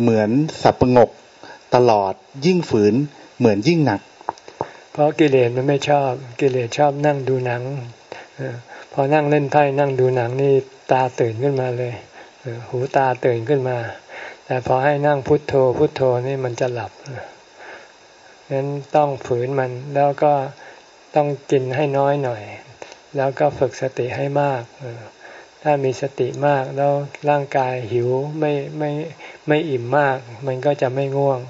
เหมือนสับประงกตลอดยิ่งฝืนเหมือนยิ่งหนัก เพราะกิเลสมันไม่ชอบกิเลสชอบนั่งดูหนังพอนั่งเล่นไพ่นั่งดูหนังนี่ตาตื่นขึ้นมาเลยหูตาตื่นขึ้นมา แต่พอให้นั่งพุทโธพุทโธนี่มันจะหลับ งั้นต้องฝืนมันแล้วก็ต้องกินให้น้อยหน่อย แล้วก็ฝึกสติให้มาก ถ้ามีสติมากแล้วร่างกายหิวไม่ไม่ไม่อิ่มมาก มันก็จะไม่ง่วง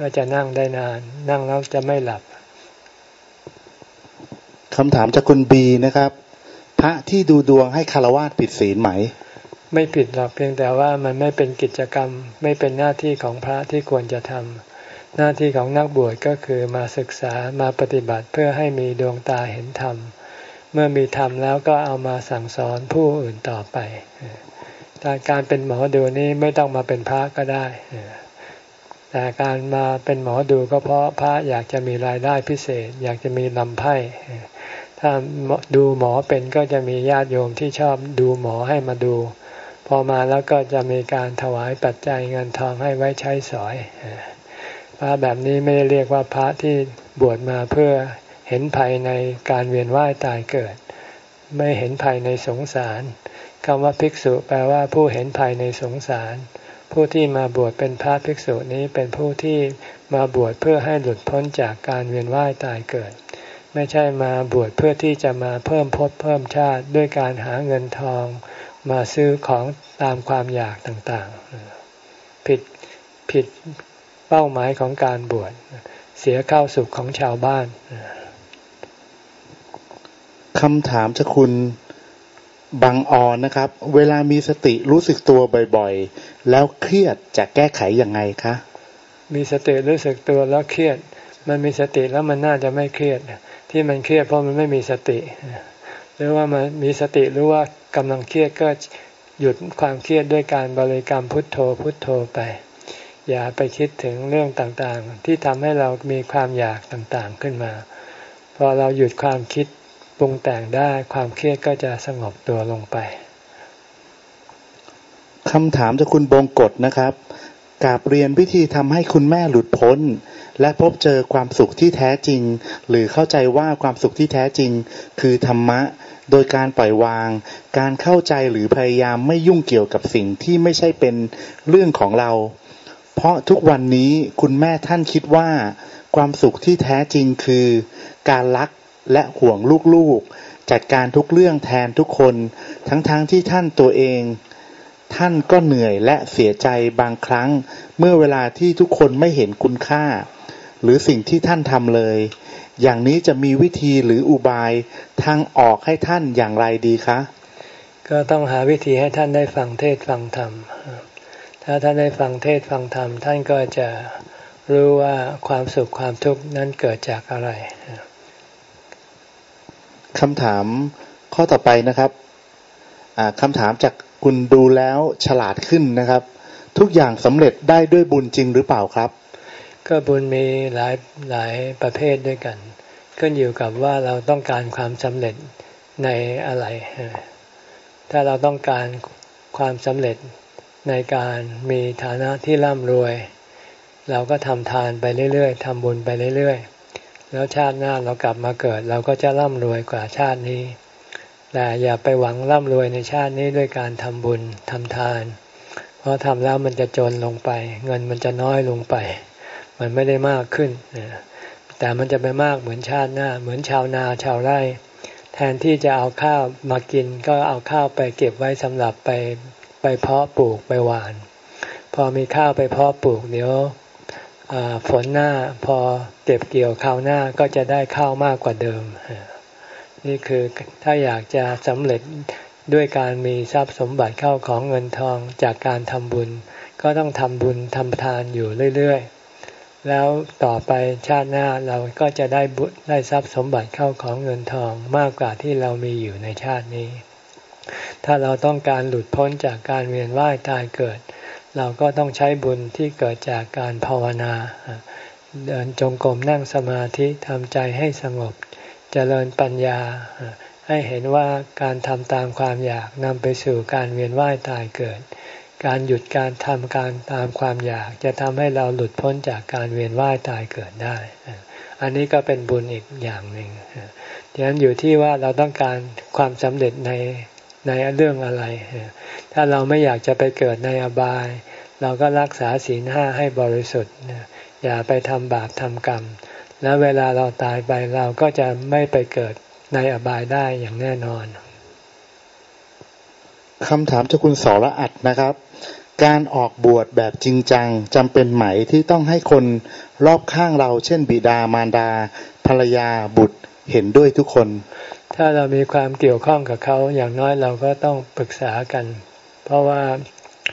ก็จะนั่งได้นาน นั่งแล้วจะไม่หลับคำถามจากคุณบีนะครับ พระที่ดูดวงให้คารวะผิดศีลไหม ไม่ผิดหรอกเพียงแต่ว่ามันไม่เป็นกิจกรรม ไม่เป็นหน้าที่ของพระที่ควรจะทำ หน้าที่ของนักบวชก็คือมาศึกษามาปฏิบัติเพื่อให้มีดวงตาเห็นธรรม เมื่อมีธรรมแล้วก็เอามาสั่งสอนผู้อื่นต่อไปแต่การเป็นหมอดูนี้ไม่ต้องมาเป็นพระก็ได้ แต่การมาเป็นหมอดูก็เพราะพระอยากจะมีรายได้พิเศษ อยากจะมีลำไพ่ถ้าดูหมอเป็นก็จะมีญาติโยมที่ชอบดูหมอให้มาดู พอมาแล้วก็จะมีการถวายปัจจัยเงินทองให้ไว้ใช้สอย พระแบบนี้ไม่ได้เรียกว่าพระที่บวชมาเพื่อเห็นภัยในการเวียนว่ายตายเกิด ไม่เห็นภัยในสงสารคำว่าภิกษุ แปลว่าผู้เห็นภัยในสงสาร ผู้ที่มาบวชเป็นพระภิกษุนี้เป็นผู้ที่มาบวชเพื่อให้หลุดพ้นจากการเวียนว่ายตายเกิด ไม่ใช่มาบวชเพื่อที่จะมาเพิ่มพศเพิ่มชาติด้วยการหาเงินทอง มาซื้อของตามความอยากต่างๆ ผิดผิด เป้าหมายของการบวชเสียข้าวสุขของชาวบ้านคำถามจะคุณบางออนนะครับ เวลามีสติรู้สึกตัวบ่อยๆ แล้วเครียดจะแก้ไขยังไงคะ มีสติรู้สึกตัวแล้วเครียด มันมีสติแล้วมันน่าจะไม่เครียด ที่มันเครียดเพราะมันไม่มีสติ หรือว่ามันมีสติรู้ว่ากำลังเครียดก็หยุดความเครียดด้วยการบริกรรมพุทโธพุทโธไป อย่าไปคิดถึงเรื่องต่างๆ ที่ทำให้เรามีความอยากต่างๆขึ้นมา พอเราหยุดความคิดปรุงแต่งได้ความเครียดก็จะสงบตัวลงไปคำถามจากคุณบงกฎนะครับกาบเรียนวิธีทำให้คุณแม่หลุดพ้น และพบเจอความสุขที่แท้จริง หรือเข้าใจว่าความสุขที่แท้จริง คือธรรมะ โดยการปล่อยวาง การเข้าใจหรือพยายามไม่ยุ่งเกี่ยวกับสิ่งที่ไม่ใช่เป็นเรื่องของเรา เพราะทุกวันนี้คุณแม่ท่านคิดว่า ความสุขที่แท้จริงคือ การรักและห่วงลูกๆ จัดการทุกเรื่องแทนทุกคน ทั้งๆทที่ท่านตัวเอง ท่านก็เหนื่อยและเสียใจบางครั้ง เมื่อเวลาที่ทุกคนไม่เห็นคุณค่า หรือสิ่งที่ท่านทำเลย อย่างนี้จะมีวิธีหรืออุบายทางออกให้ท่านอย่างไรดีคะ ก็ต้องหาวิธีให้ท่านได้ฟังเทศฟังธรรม ถ้าท่านได้ฟังเทศฟังธรรม ท่านก็จะรู้ว่าความสุขความทุกข์นั้นเกิดจากอะไรคำถามข้อต่อไปนะครับคำถามจากคุณดูแล้วฉลาดขึ้นนะครับ ทุกอย่างสำเร็จได้ด้วยบุญจริงหรือเปล่าครับ ก็บุญมีหลายหลายประเภทด้วยกัน ขึ้นอยู่กับว่าเราต้องการความสำเร็จในอะไร ถ้าเราต้องการความสำเร็จ ในการมีฐานะที่ร่ำรวย เราก็ทำทานไปเรื่อยๆทำบุญไปเรื่อยๆ แล้วชาติหน้าเรากลับมาเกิด เราก็จะร่ำรวยกว่าชาตินี้ แต่อย่าไปหวังร่ำรวยในชาตินี้ด้วยการทำบุญทำทาน เพราะทำแล้วมันจะจนลงไป เงินมันจะน้อยลงไป มันไม่ได้มากขึ้น แต่มันจะไปมากเหมือนชาติหน้า เหมือนชาวนาชาวไร่แทนที่จะเอาข้าวมากินก็เอาข้าวไปเก็บไว้สำหรับไป ไปเพาะปลูกไปหวาน พอมีข้าวไปเพาะปลูกเดี๋ยวฝนหน้าพอเก็บเกี่ยวข้าวหน้าก็จะได้ข้าวมากกว่าเดิม นี่คือถ้าอยากจะสำเร็จด้วยการมีทรัพย์สมบัติเข้าของเงินทองจากการทำบุญ ก็ต้องทำบุญทำทานอยู่เรื่อยๆ แล้วต่อไปชาติหน้าเราก็จะได้บุญได้ทรัพย์สมบัติเข้าของเงินทองมากกว่าที่เรามีอยู่ในชาตินี้ ถ้าเราต้องการหลุดพ้นจากการเวียนว่ายตายเกิด เราก็ต้องใช้บุญที่เกิดจากการภาวนา เดินจงกรมนั่งสมาธิทำใจให้สงบเจริญปัญญา ให้เห็นว่าการทำตามความอยากนำไปสู่การเวียนว่ายตายเกิด การหยุดการทำการตามความอยากจะทำให้เราหลุดพ้นจากการเวียนว่ายตายเกิดได้ อันนี้ก็เป็นบุญอีกอย่างหนึ่งดังนั้นอยู่ที่ว่าเราต้องการความสำเร็จใน ในเรื่องอะไร ถ้าเราไม่อยากจะไปเกิดในอบาย เราก็รักษาศีลห้าให้บริสุทธิ์อย่าไปทำบาปทำกรรม แล้วเวลาเราตายไปเราก็จะไม่ไปเกิดในอบายได้อย่างแน่นอนคำถามจากคุณสระอัดนะครับ การออกบวชแบบจริงจังจำเป็นไหมที่ต้องให้คนรอบข้างเรา เช่นบิดามารดา ภรรยาบุตรเห็นด้วยทุกคน ถ้าเรามีความเกี่ยวข้องกับเขาอย่างน้อยเราก็ต้องปรึกษากัน เพราะว่า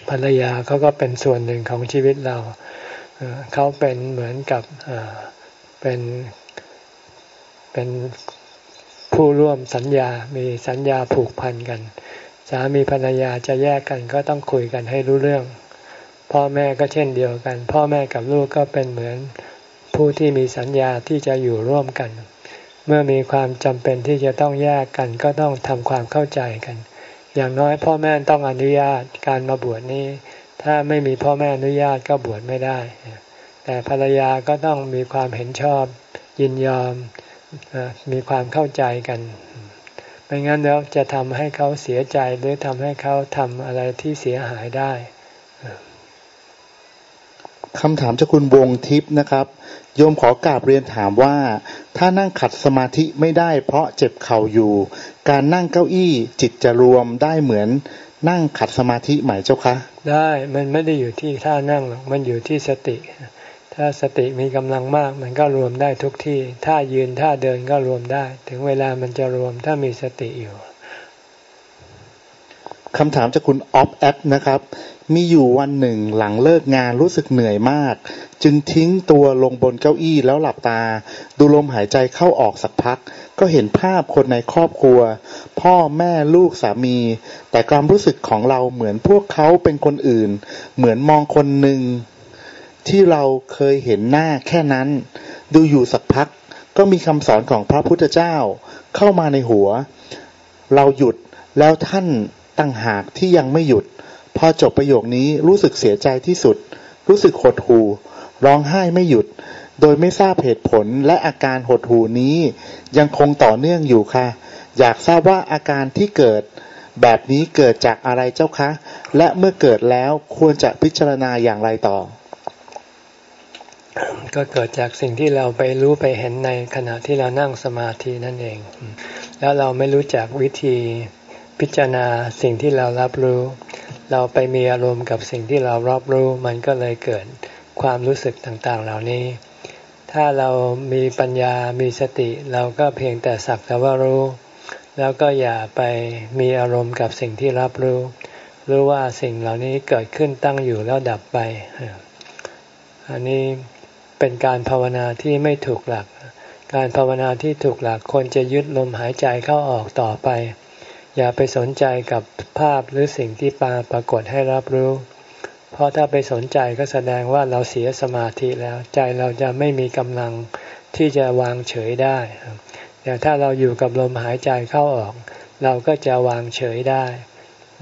ภรรยาเขาก็เป็นส่วนหนึ่งของชีวิตเรา เขาเป็นเหมือนกับเป็นเป็นผู้ร่วมสัญญา มีสัญญาผูกพันกัน สามีภรรยาจะแยกกันก็ต้องคุยกันให้รู้เรื่อง พ่อแม่ก็เช่นเดียวกัน พ่อแม่กับลูกก็เป็นเหมือนผู้ที่มีสัญญาที่จะอยู่ร่วมกัน มื่อมีความจำเป็นที่จะต้องแยกกันก็ต้องทำความเข้าใจกัน อย่างน้อยพ่อแม่ต้องอนุญาตการมาบวชนี้ ถ้าไม่มีพ่อแม่อนุญาตก็บวชไม่ได้ แต่ภรรยาก็ต้องมีความเห็นชอบ ยินยอมมีความเข้าใจกันไม่งั้นแล้วจะทำให้เขาเสียใจหรือทำให้เขาทำอะไรที่เสียหายได้คำถามจากคุณวงทิพย์นะครับ โยมขอกราบเรียนถามว่า ถ้านั่งขัดสมาธิไม่ได้เพราะเจ็บเข่าอยู่ การนั่งเก้าอี้จิตจะรวมได้เหมือนนั่งขัดสมาธิไหมเจ้าคะ ได้มันไม่ได้อยู่ที่ท่านั่งหรอกมันอยู่ที่สติ ถ้าสติมีกำลังมากมันก็รวมได้ทุกที่ ถ้ายืนถ้าเดินก็รวมได้ ถึงเวลามันจะรวมถ้ามีสติอยู่ คำถามจากคุณออฟแอปนะครับ มีอยู่วันหนึ่งหลังเลิกงานรู้สึกเหนื่อยมาก จึงทิ้งตัวลงบนเก้าอี้แล้วหลับตา ดูลมหายใจเข้าออกสักพัก ก็เห็นภาพคนในครอบครัว พ่อแม่ลูกสามี แต่ความรู้สึกของเราเหมือนพวกเขาเป็นคนอื่น เหมือนมองคนหนึ่งที่เราเคยเห็นหน้าแค่นั้น ดูอยู่สักพัก ก็มีคำสอนของพระพุทธเจ้าเข้ามาในหัว เราหยุดแล้วท่าน ตั้งหากที่ยังไม่หยุด พอจบประโยคนี้รู้สึกเสียใจที่สุด รู้สึกหดหู่ ร้องไห้ไม่หยุด โดยไม่ทราบเหตุผลและอาการหดหู่นี้ ยังคงต่อเนื่องอยู่ค่ะ อยากทราบว่าอาการที่เกิด แบบนี้เกิดจากอะไรเจ้าคะ และเมื่อเกิดแล้วควรจะพิจารณาอย่างไรต่อ ก็เกิดจากสิ่งที่เราไปรู้ไปเห็นในขณะที่เรานั่งสมาธินั่นเอง แล้วเราไม่รู้จักวิธี พิจารณาสิ่งที่เรารับรู้ เราไปมีอารมณ์กับสิ่งที่เรารับรู้ มันก็เลยเกิดความรู้สึกต่างๆ เหล่านี้ ถ้าเรามีปัญญา มีสติ เราก็เพียงแต่สักแต่ว่ารู้ แล้วก็อย่าไปมีอารมณ์กับสิ่งที่รับรู้ รู้ว่าสิ่งเหล่านี้เกิดขึ้นตั้งอยู่แล้วดับไป อันนี้เป็นการภาวนาที่ไม่ถูกหลัก การภาวนาที่ถูกหลักควรจะยึดลมหายใจเข้าออกต่อไป อย่าไปสนใจกับภาพหรือสิ่งที่ปาปรากฏให้รับรู้ เพราะถ้าไปสนใจก็แสดงว่าเราเสียสมาธิแล้ว ใจเราจะไม่มีกำลังที่จะวางเฉยได้แต่ถ้าเราอยู่กับลมหายใจเข้าออก เราก็จะวางเฉยได้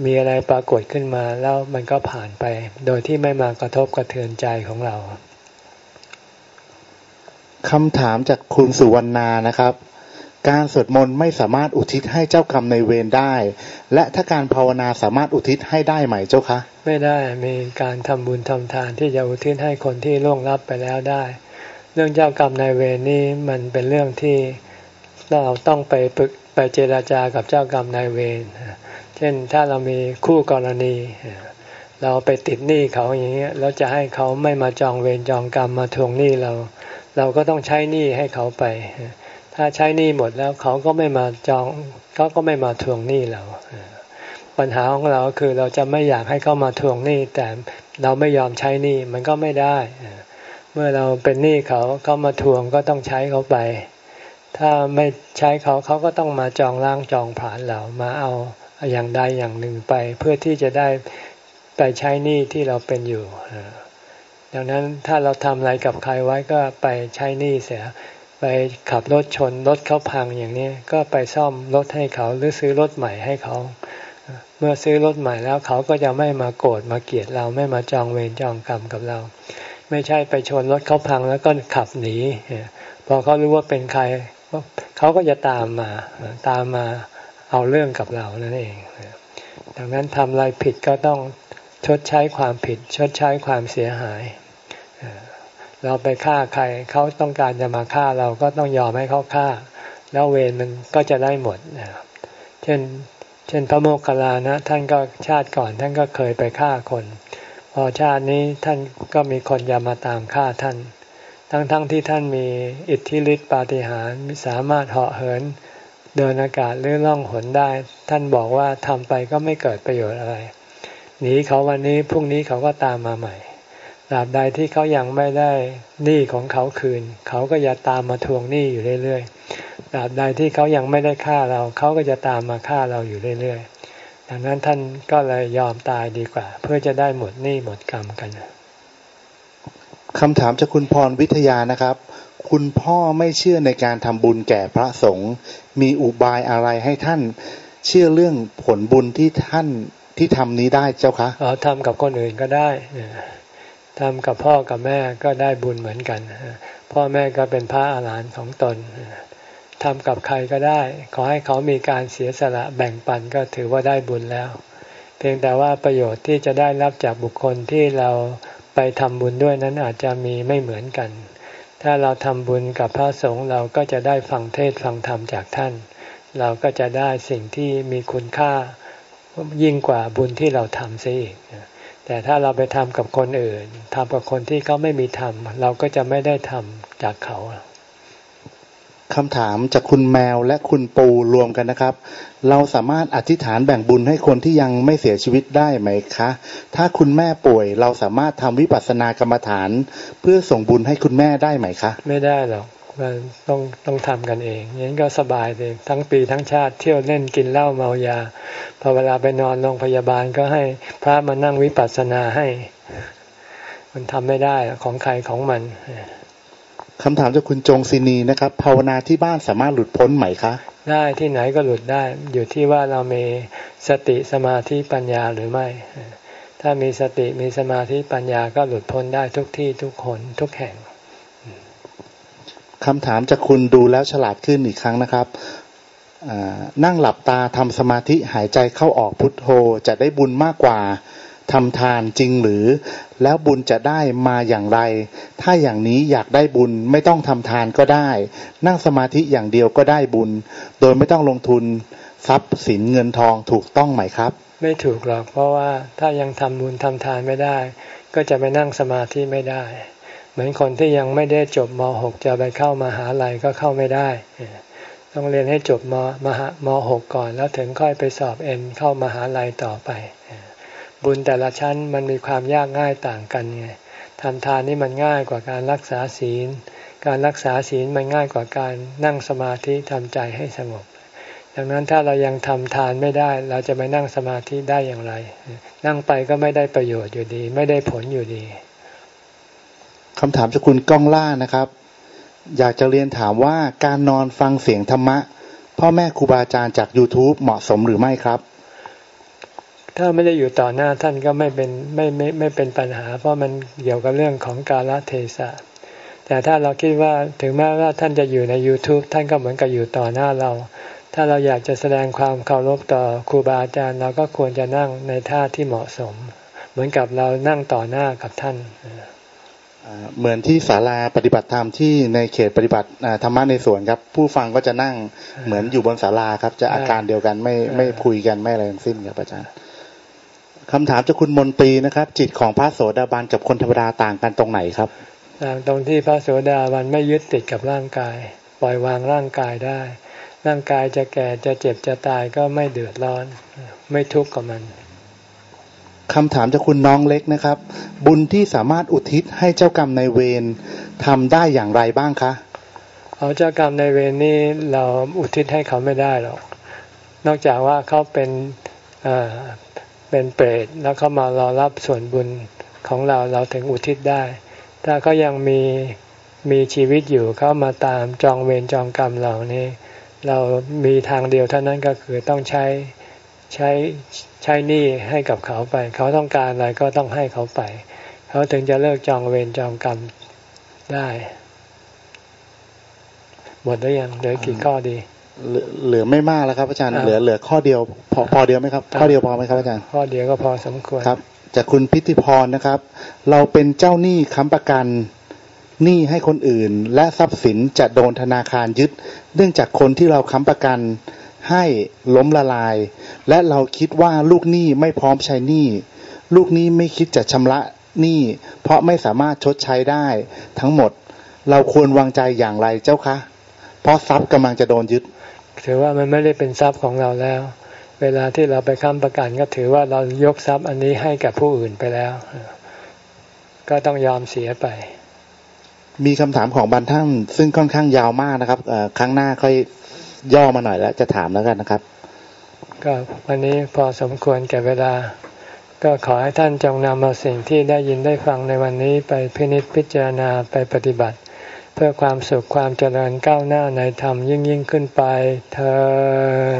มีอะไรปรากฏขึ้นมาแล้วมันก็ผ่านไป โดยที่ไม่มากระทบกระเทือนใจของเราคำถามจากคุณสุวรรณานะครับ การสวดมนต์ไม่สามารถอุทิศให้เจ้ากรรมในเวรได้ และถ้าการภาวนาสามารถอุทิศให้ได้ไหมเจ้าคะ ไม่ได้มีการทำบุญทำทานที่จะอุทิศให้คนที่ล่วงลับไปแล้วได้ เรื่องเจ้ากรรมนายเวรนี่มันเป็นเรื่องที่เราต้องไปปึกไปเจราจากับเจ้ากรรมนายเวรเช่นถ้าเรามีคู่กรณี เราไปติดหนี้เขาอย่างเงี้ยแล้วจะให้เขาไม่มาจองเวรจองกรรมมาทวงหนี้เรา เราก็ต้องใช้หนี้ให้เขาไป ถ้าใช้หนี้หมดแล้วเขาก็ไม่มาจองเขาก็ไม่มาทวงหนี้เราปัญหาของเราคือเราจะไม่อยากให้เขามาทวงหนี้แต่เราไม่ยอมใช้หนี้มันก็ไม่ได้ เมื่อเราเป็นหนี้เขาเขามาทวงก็ต้องใช้เขาไป ถ้าไม่ใช้เขาเขาก็ต้องมาจองร่างจองผานเรามาเอาอย่างใดอย่างหนึ่งไป เพื่อที่จะได้ไปใช้หนี้ที่เราเป็นอยู่ดังนั้นถ้าเราทำอะไรกับใครไว้ก็ไปใช้หนี้เสีย ไปขับรถชนรถเขาพังอย่างนี้ก็ไปซ่อมรถให้เขาหรือซื้อรถใหม่ให้เขา เมื่อซื้อรถใหม่แล้วเขาก็จะไม่มาโกรธมาเกลียดเราไม่มาจองเวรจองกรรมกับเรา ไม่ใช่ไปชนรถเขาพังแล้วก็ขับหนีพอเขารู้ว่าเป็นใครเขาก็จะตามมาตามมาเอาเรื่องกับเรานั่นเอง ดังนั้นทำอะไรผิดก็ต้องชดใช้ความผิด ชดใช้ความเสียหาย เราไปฆ่าใครเขาต้องการจะมาฆ่าเราก็ต้องยอมให้เขาฆ่า แล้วเวรมันก็จะได้หมดเช่น เช่นพระโมคคัลลานะ ท่านก็ชาติก่อนท่านก็เคยไปฆ่าคน พอชาตินี้ท่านก็มีคนยามาตามฆ่าท่าน ทั้งๆทที่ท่านมีอิทธิฤทธิปาฏิหาริย์สามารถเหาะเหิน เดินอากาศหรือล่องหนได้ ท่านบอกว่าทำไปก็ไม่เกิดประโยชน์อะไรหนีเขาวันนี้พรุ่งนี้เขาก็ตามมาใหม่ ตราบใดที่เขายังไม่ได้หนี้ของเขาคืน เขาก็จะตามมาทวงหนี้อยู่เรื่อยๆตราบใดที่เขายังไม่ได้ฆ่าเรา เขาก็จะตามมาฆ่าเราอยู่เรื่อยๆดังนั้นท่านก็เลยยอมตายดีกว่า เพื่อจะได้หมดหนี้หมดกรรมกันคำถามจากคุณพรวิทยานะครับ คุณพ่อไม่เชื่อในการทำบุญแก่พระสงฆ์มีอุบายอะไรให้ท่านเชื่อเรื่องผลบุญที่ท่านที่ทำนี้ได้เจ้าคะอ๋อทำกับคนอื่นก็ได้ ทำกับพ่อกับแม่ก็ได้บุญเหมือนกัน พ่อแม่ก็เป็นพระอาหารหันต์ของตนทำกับใครก็ได้ ขอให้เขามีการเสียสละแบ่งปันก็ถือว่าได้บุญแล้ว เพียงแต่ว่าประโยชน์ที่จะได้รับจากบุคคลที่เราไปทำบุญด้วยนั้นอาจจะมีไม่เหมือนกัน ถ้าเราทำบุญกับพระสงฆ์เราก็จะได้ฟังเทศฟังธรรมจากท่าน เราก็จะได้สิ่งที่มีคุณค่ายิ่งกว่าบุญที่เราทำเสียอีก แต่ถ้าเราไปทำกับคนอื่นทำกับคนที่เขาไม่มีทำเราก็จะไม่ได้ทำจากเขาคำถามจากคุณแมวและคุณปูรวมกันนะครับ เราสามารถอธิษฐานแบ่งบุญให้คนที่ยังไม่เสียชีวิตได้ไหมคะ ถ้าคุณแม่ป่วย เราสามารถทำวิปัสสนากรรมฐาน เพื่อส่งบุญให้คุณแม่ได้ไหมคะ ไม่ได้หรอก มันต้องต้องทำกันเองอย่างนี้ก็สบายเลยทั้งปีทั้งชาติเที่ยวเล่นกินเหล้าเมายาพอเวลาไปนอนโรงพยาบาลก็ให้พระมานั่งวิปัสสนาให้ มันทำไม่ได้ของใครของมันคำถามจากคุณจงศินีนะครับภาวนาที่บ้านสามารถหลุดพ้นไหมคะ ได้ที่ไหนก็หลุดได้ อยู่ที่ว่าเรามีสติสมาธิปัญญาหรือไม่ ถ้ามีสติมีสมาธิปัญญาก็หลุดพ้นได้ทุกที่ทุกคนทุกแห่ง คำถามจากคุณดูแล้วฉลาดขึ้นอีกครั้งนะครับนั่งหลับตาทำสมาธิหายใจเข้าออกพุทโธ จะได้บุญมากกว่าทำทานจริงหรือ แล้วบุญจะได้มาอย่างไร ถ้าอย่างนี้อยากได้บุญไม่ต้องทำทานก็ได้ นั่งสมาธิอย่างเดียวก็ได้บุญ โดยไม่ต้องลงทุนทรัพย์สินเงินทองถูกต้องไหมครับ ไม่ถูกหรอกเพราะว่าถ้ายังทำบุญทำทานไม่ได้ ก็จะไปนั่งสมาธิไม่ได้ เหมือนคนที่ยังไม่ได้จบม .6 จะไปเข้ามาหาลัยก็เข้าไม่ได้ ต้องเรียนให้จบมมหามหกก่อน แล้วถึงค่อยไปสอบเอ็นเข้ามาหาลัยต่อไป บุญแต่ละชั้นมันมีความยากง่ายต่างกันไงทำทานนี่มันง่ายกว่าการรักษาศีล การรักษาศีลมันง่ายกว่าการนั่งสมาธิทำใจให้สงบ ดังนั้นถ้าเรายังทำทานไม่ได้ เราจะไปนั่งสมาธิได้อย่างไร นั่งไปก็ไม่ได้ประโยชน์อยู่ดี ไม่ได้ผลอยู่ดี คำถามจากคุณก้องล่านะครับ อยากจะเรียนถามว่าการนอนฟังเสียงธรรมะ พ่อแม่ครูบาอาจารย์จาก YouTube เหมาะสมหรือไม่ครับ ถ้าไม่ได้อยู่ต่อหน้าท่านก็ไม่เป็นไม่ไม่ไม่เป็นปัญหา เพราะมันเกี่ยวกับเรื่องของกาลเทศะแต่ถ้าเราคิดว่าถึงแม้ว่าท่านจะอยู่ใน YouTube ท่านก็เหมือนกับอยู่ต่อหน้าเรา ถ้าเราอยากจะแสดงความเคารพต่อครูบาอาจารย์ เราก็ควรจะนั่งในท่าที่เหมาะสม เหมือนกับเรานั่งต่อหน้ากับท่าน เหมือนที่ศาลาปฏิบัติธรรมที่ในเขตปฏิบัติธรรมะในสวนครับ ผู้ฟังก็จะนั่งเหมือนอยู่บนศาลาครับ จะอาการเดียวกันไม่ไม่คุยกันไม่อะไรทั้งสิ้นครับอาจารย์คำถามจากคุณมนตรีนะครับ จิตของพระโสดาบันกับคนธรรมดาต่างกันตรงไหนครับต่างตรงที่พระโสดาบันไม่ยึดติดกับร่างกาย ปล่อยวางร่างกายได้ ร่างกายจะแก่จะเจ็บจะตายก็ไม่เดือดร้อน ไม่ทุกข์กับมัน คำถามจากคุณน้องเล็กนะครับ บุญที่สามารถอุทิศให้เจ้ากรรมในเวรทำได้อย่างไรบ้างคะเอาเจ้ากรรมในเวรนี่เราอุทิศให้เขาไม่ได้หรอก นอกจากว่าเขาเป็นเป็นเปรตแล้วเขามารอรับส่วนบุญของเราเราถึงอุทิศได้ ถ้าเขายังมีมีชีวิตอยู่เขามาตามจองเวรจองกรรมเหล่านี้ เรามีทางเดียวเท่านั้นก็คือต้องใช้ใช้ ใช้หนี้ให้กับเขาไป เขาต้องการอะไรก็ต้องให้เขาไป เขาถึงจะเลิกจองเวรจองกรรมได้หมดแล้วยังเหลือกี่ข้อดี เหลือไม่มากแล้วครับอาจารย์เหลือเหลือข้อเดียวพอพอเดียวไหมครับ ข้อเดียวพอไหมครับอาจารย์ข้อเดียวก็พอสมควรครับจากคุณพิธิพรนะครับ เราเป็นเจ้าหนี้ค้ำประกันหนี้ให้คนอื่น และทรัพย์สินจะโดนธนาคารยึด เนื่องจากคนที่เราค้ำประกัน ให้ล้มละลาย และเราคิดว่าลูกหนี้ไม่พร้อมใช้หนี้ ลูกหนี้ไม่คิดจะชำระหนี้ เพราะไม่สามารถชดใช้ได้ ทั้งหมดเราควรวางใจอย่างไรเจ้าคะ เพราะทรัพย์กำลังจะโดนยึด ถือว่ามันไม่ได้เป็นทรัพย์ของเราแล้ว เวลาที่เราไปค้ำประกันก็ถือว่าเรายกทรัพย์อันนี้ให้กับผู้อื่นไปแล้ว ก็ต้องยอมเสียไป มีคำถามของบรรท่านซึ่งค่อนข้างยาวมากนะครับครั้งหน้าค่อย ย่อมาหน่อยแล้วจะถามแล้วกันนะครับ ก็วันนี้พอสมควรแก่เวลา ก็ขอให้ท่านจงนำเอาสิ่งที่ได้ยินได้ฟังในวันนี้ไปพินิจพิจารณาไปปฏิบัติ เพื่อความสุขความเจริญก้าวหน้าในธรรมยิ่งยิ่งขึ้นไปเธอ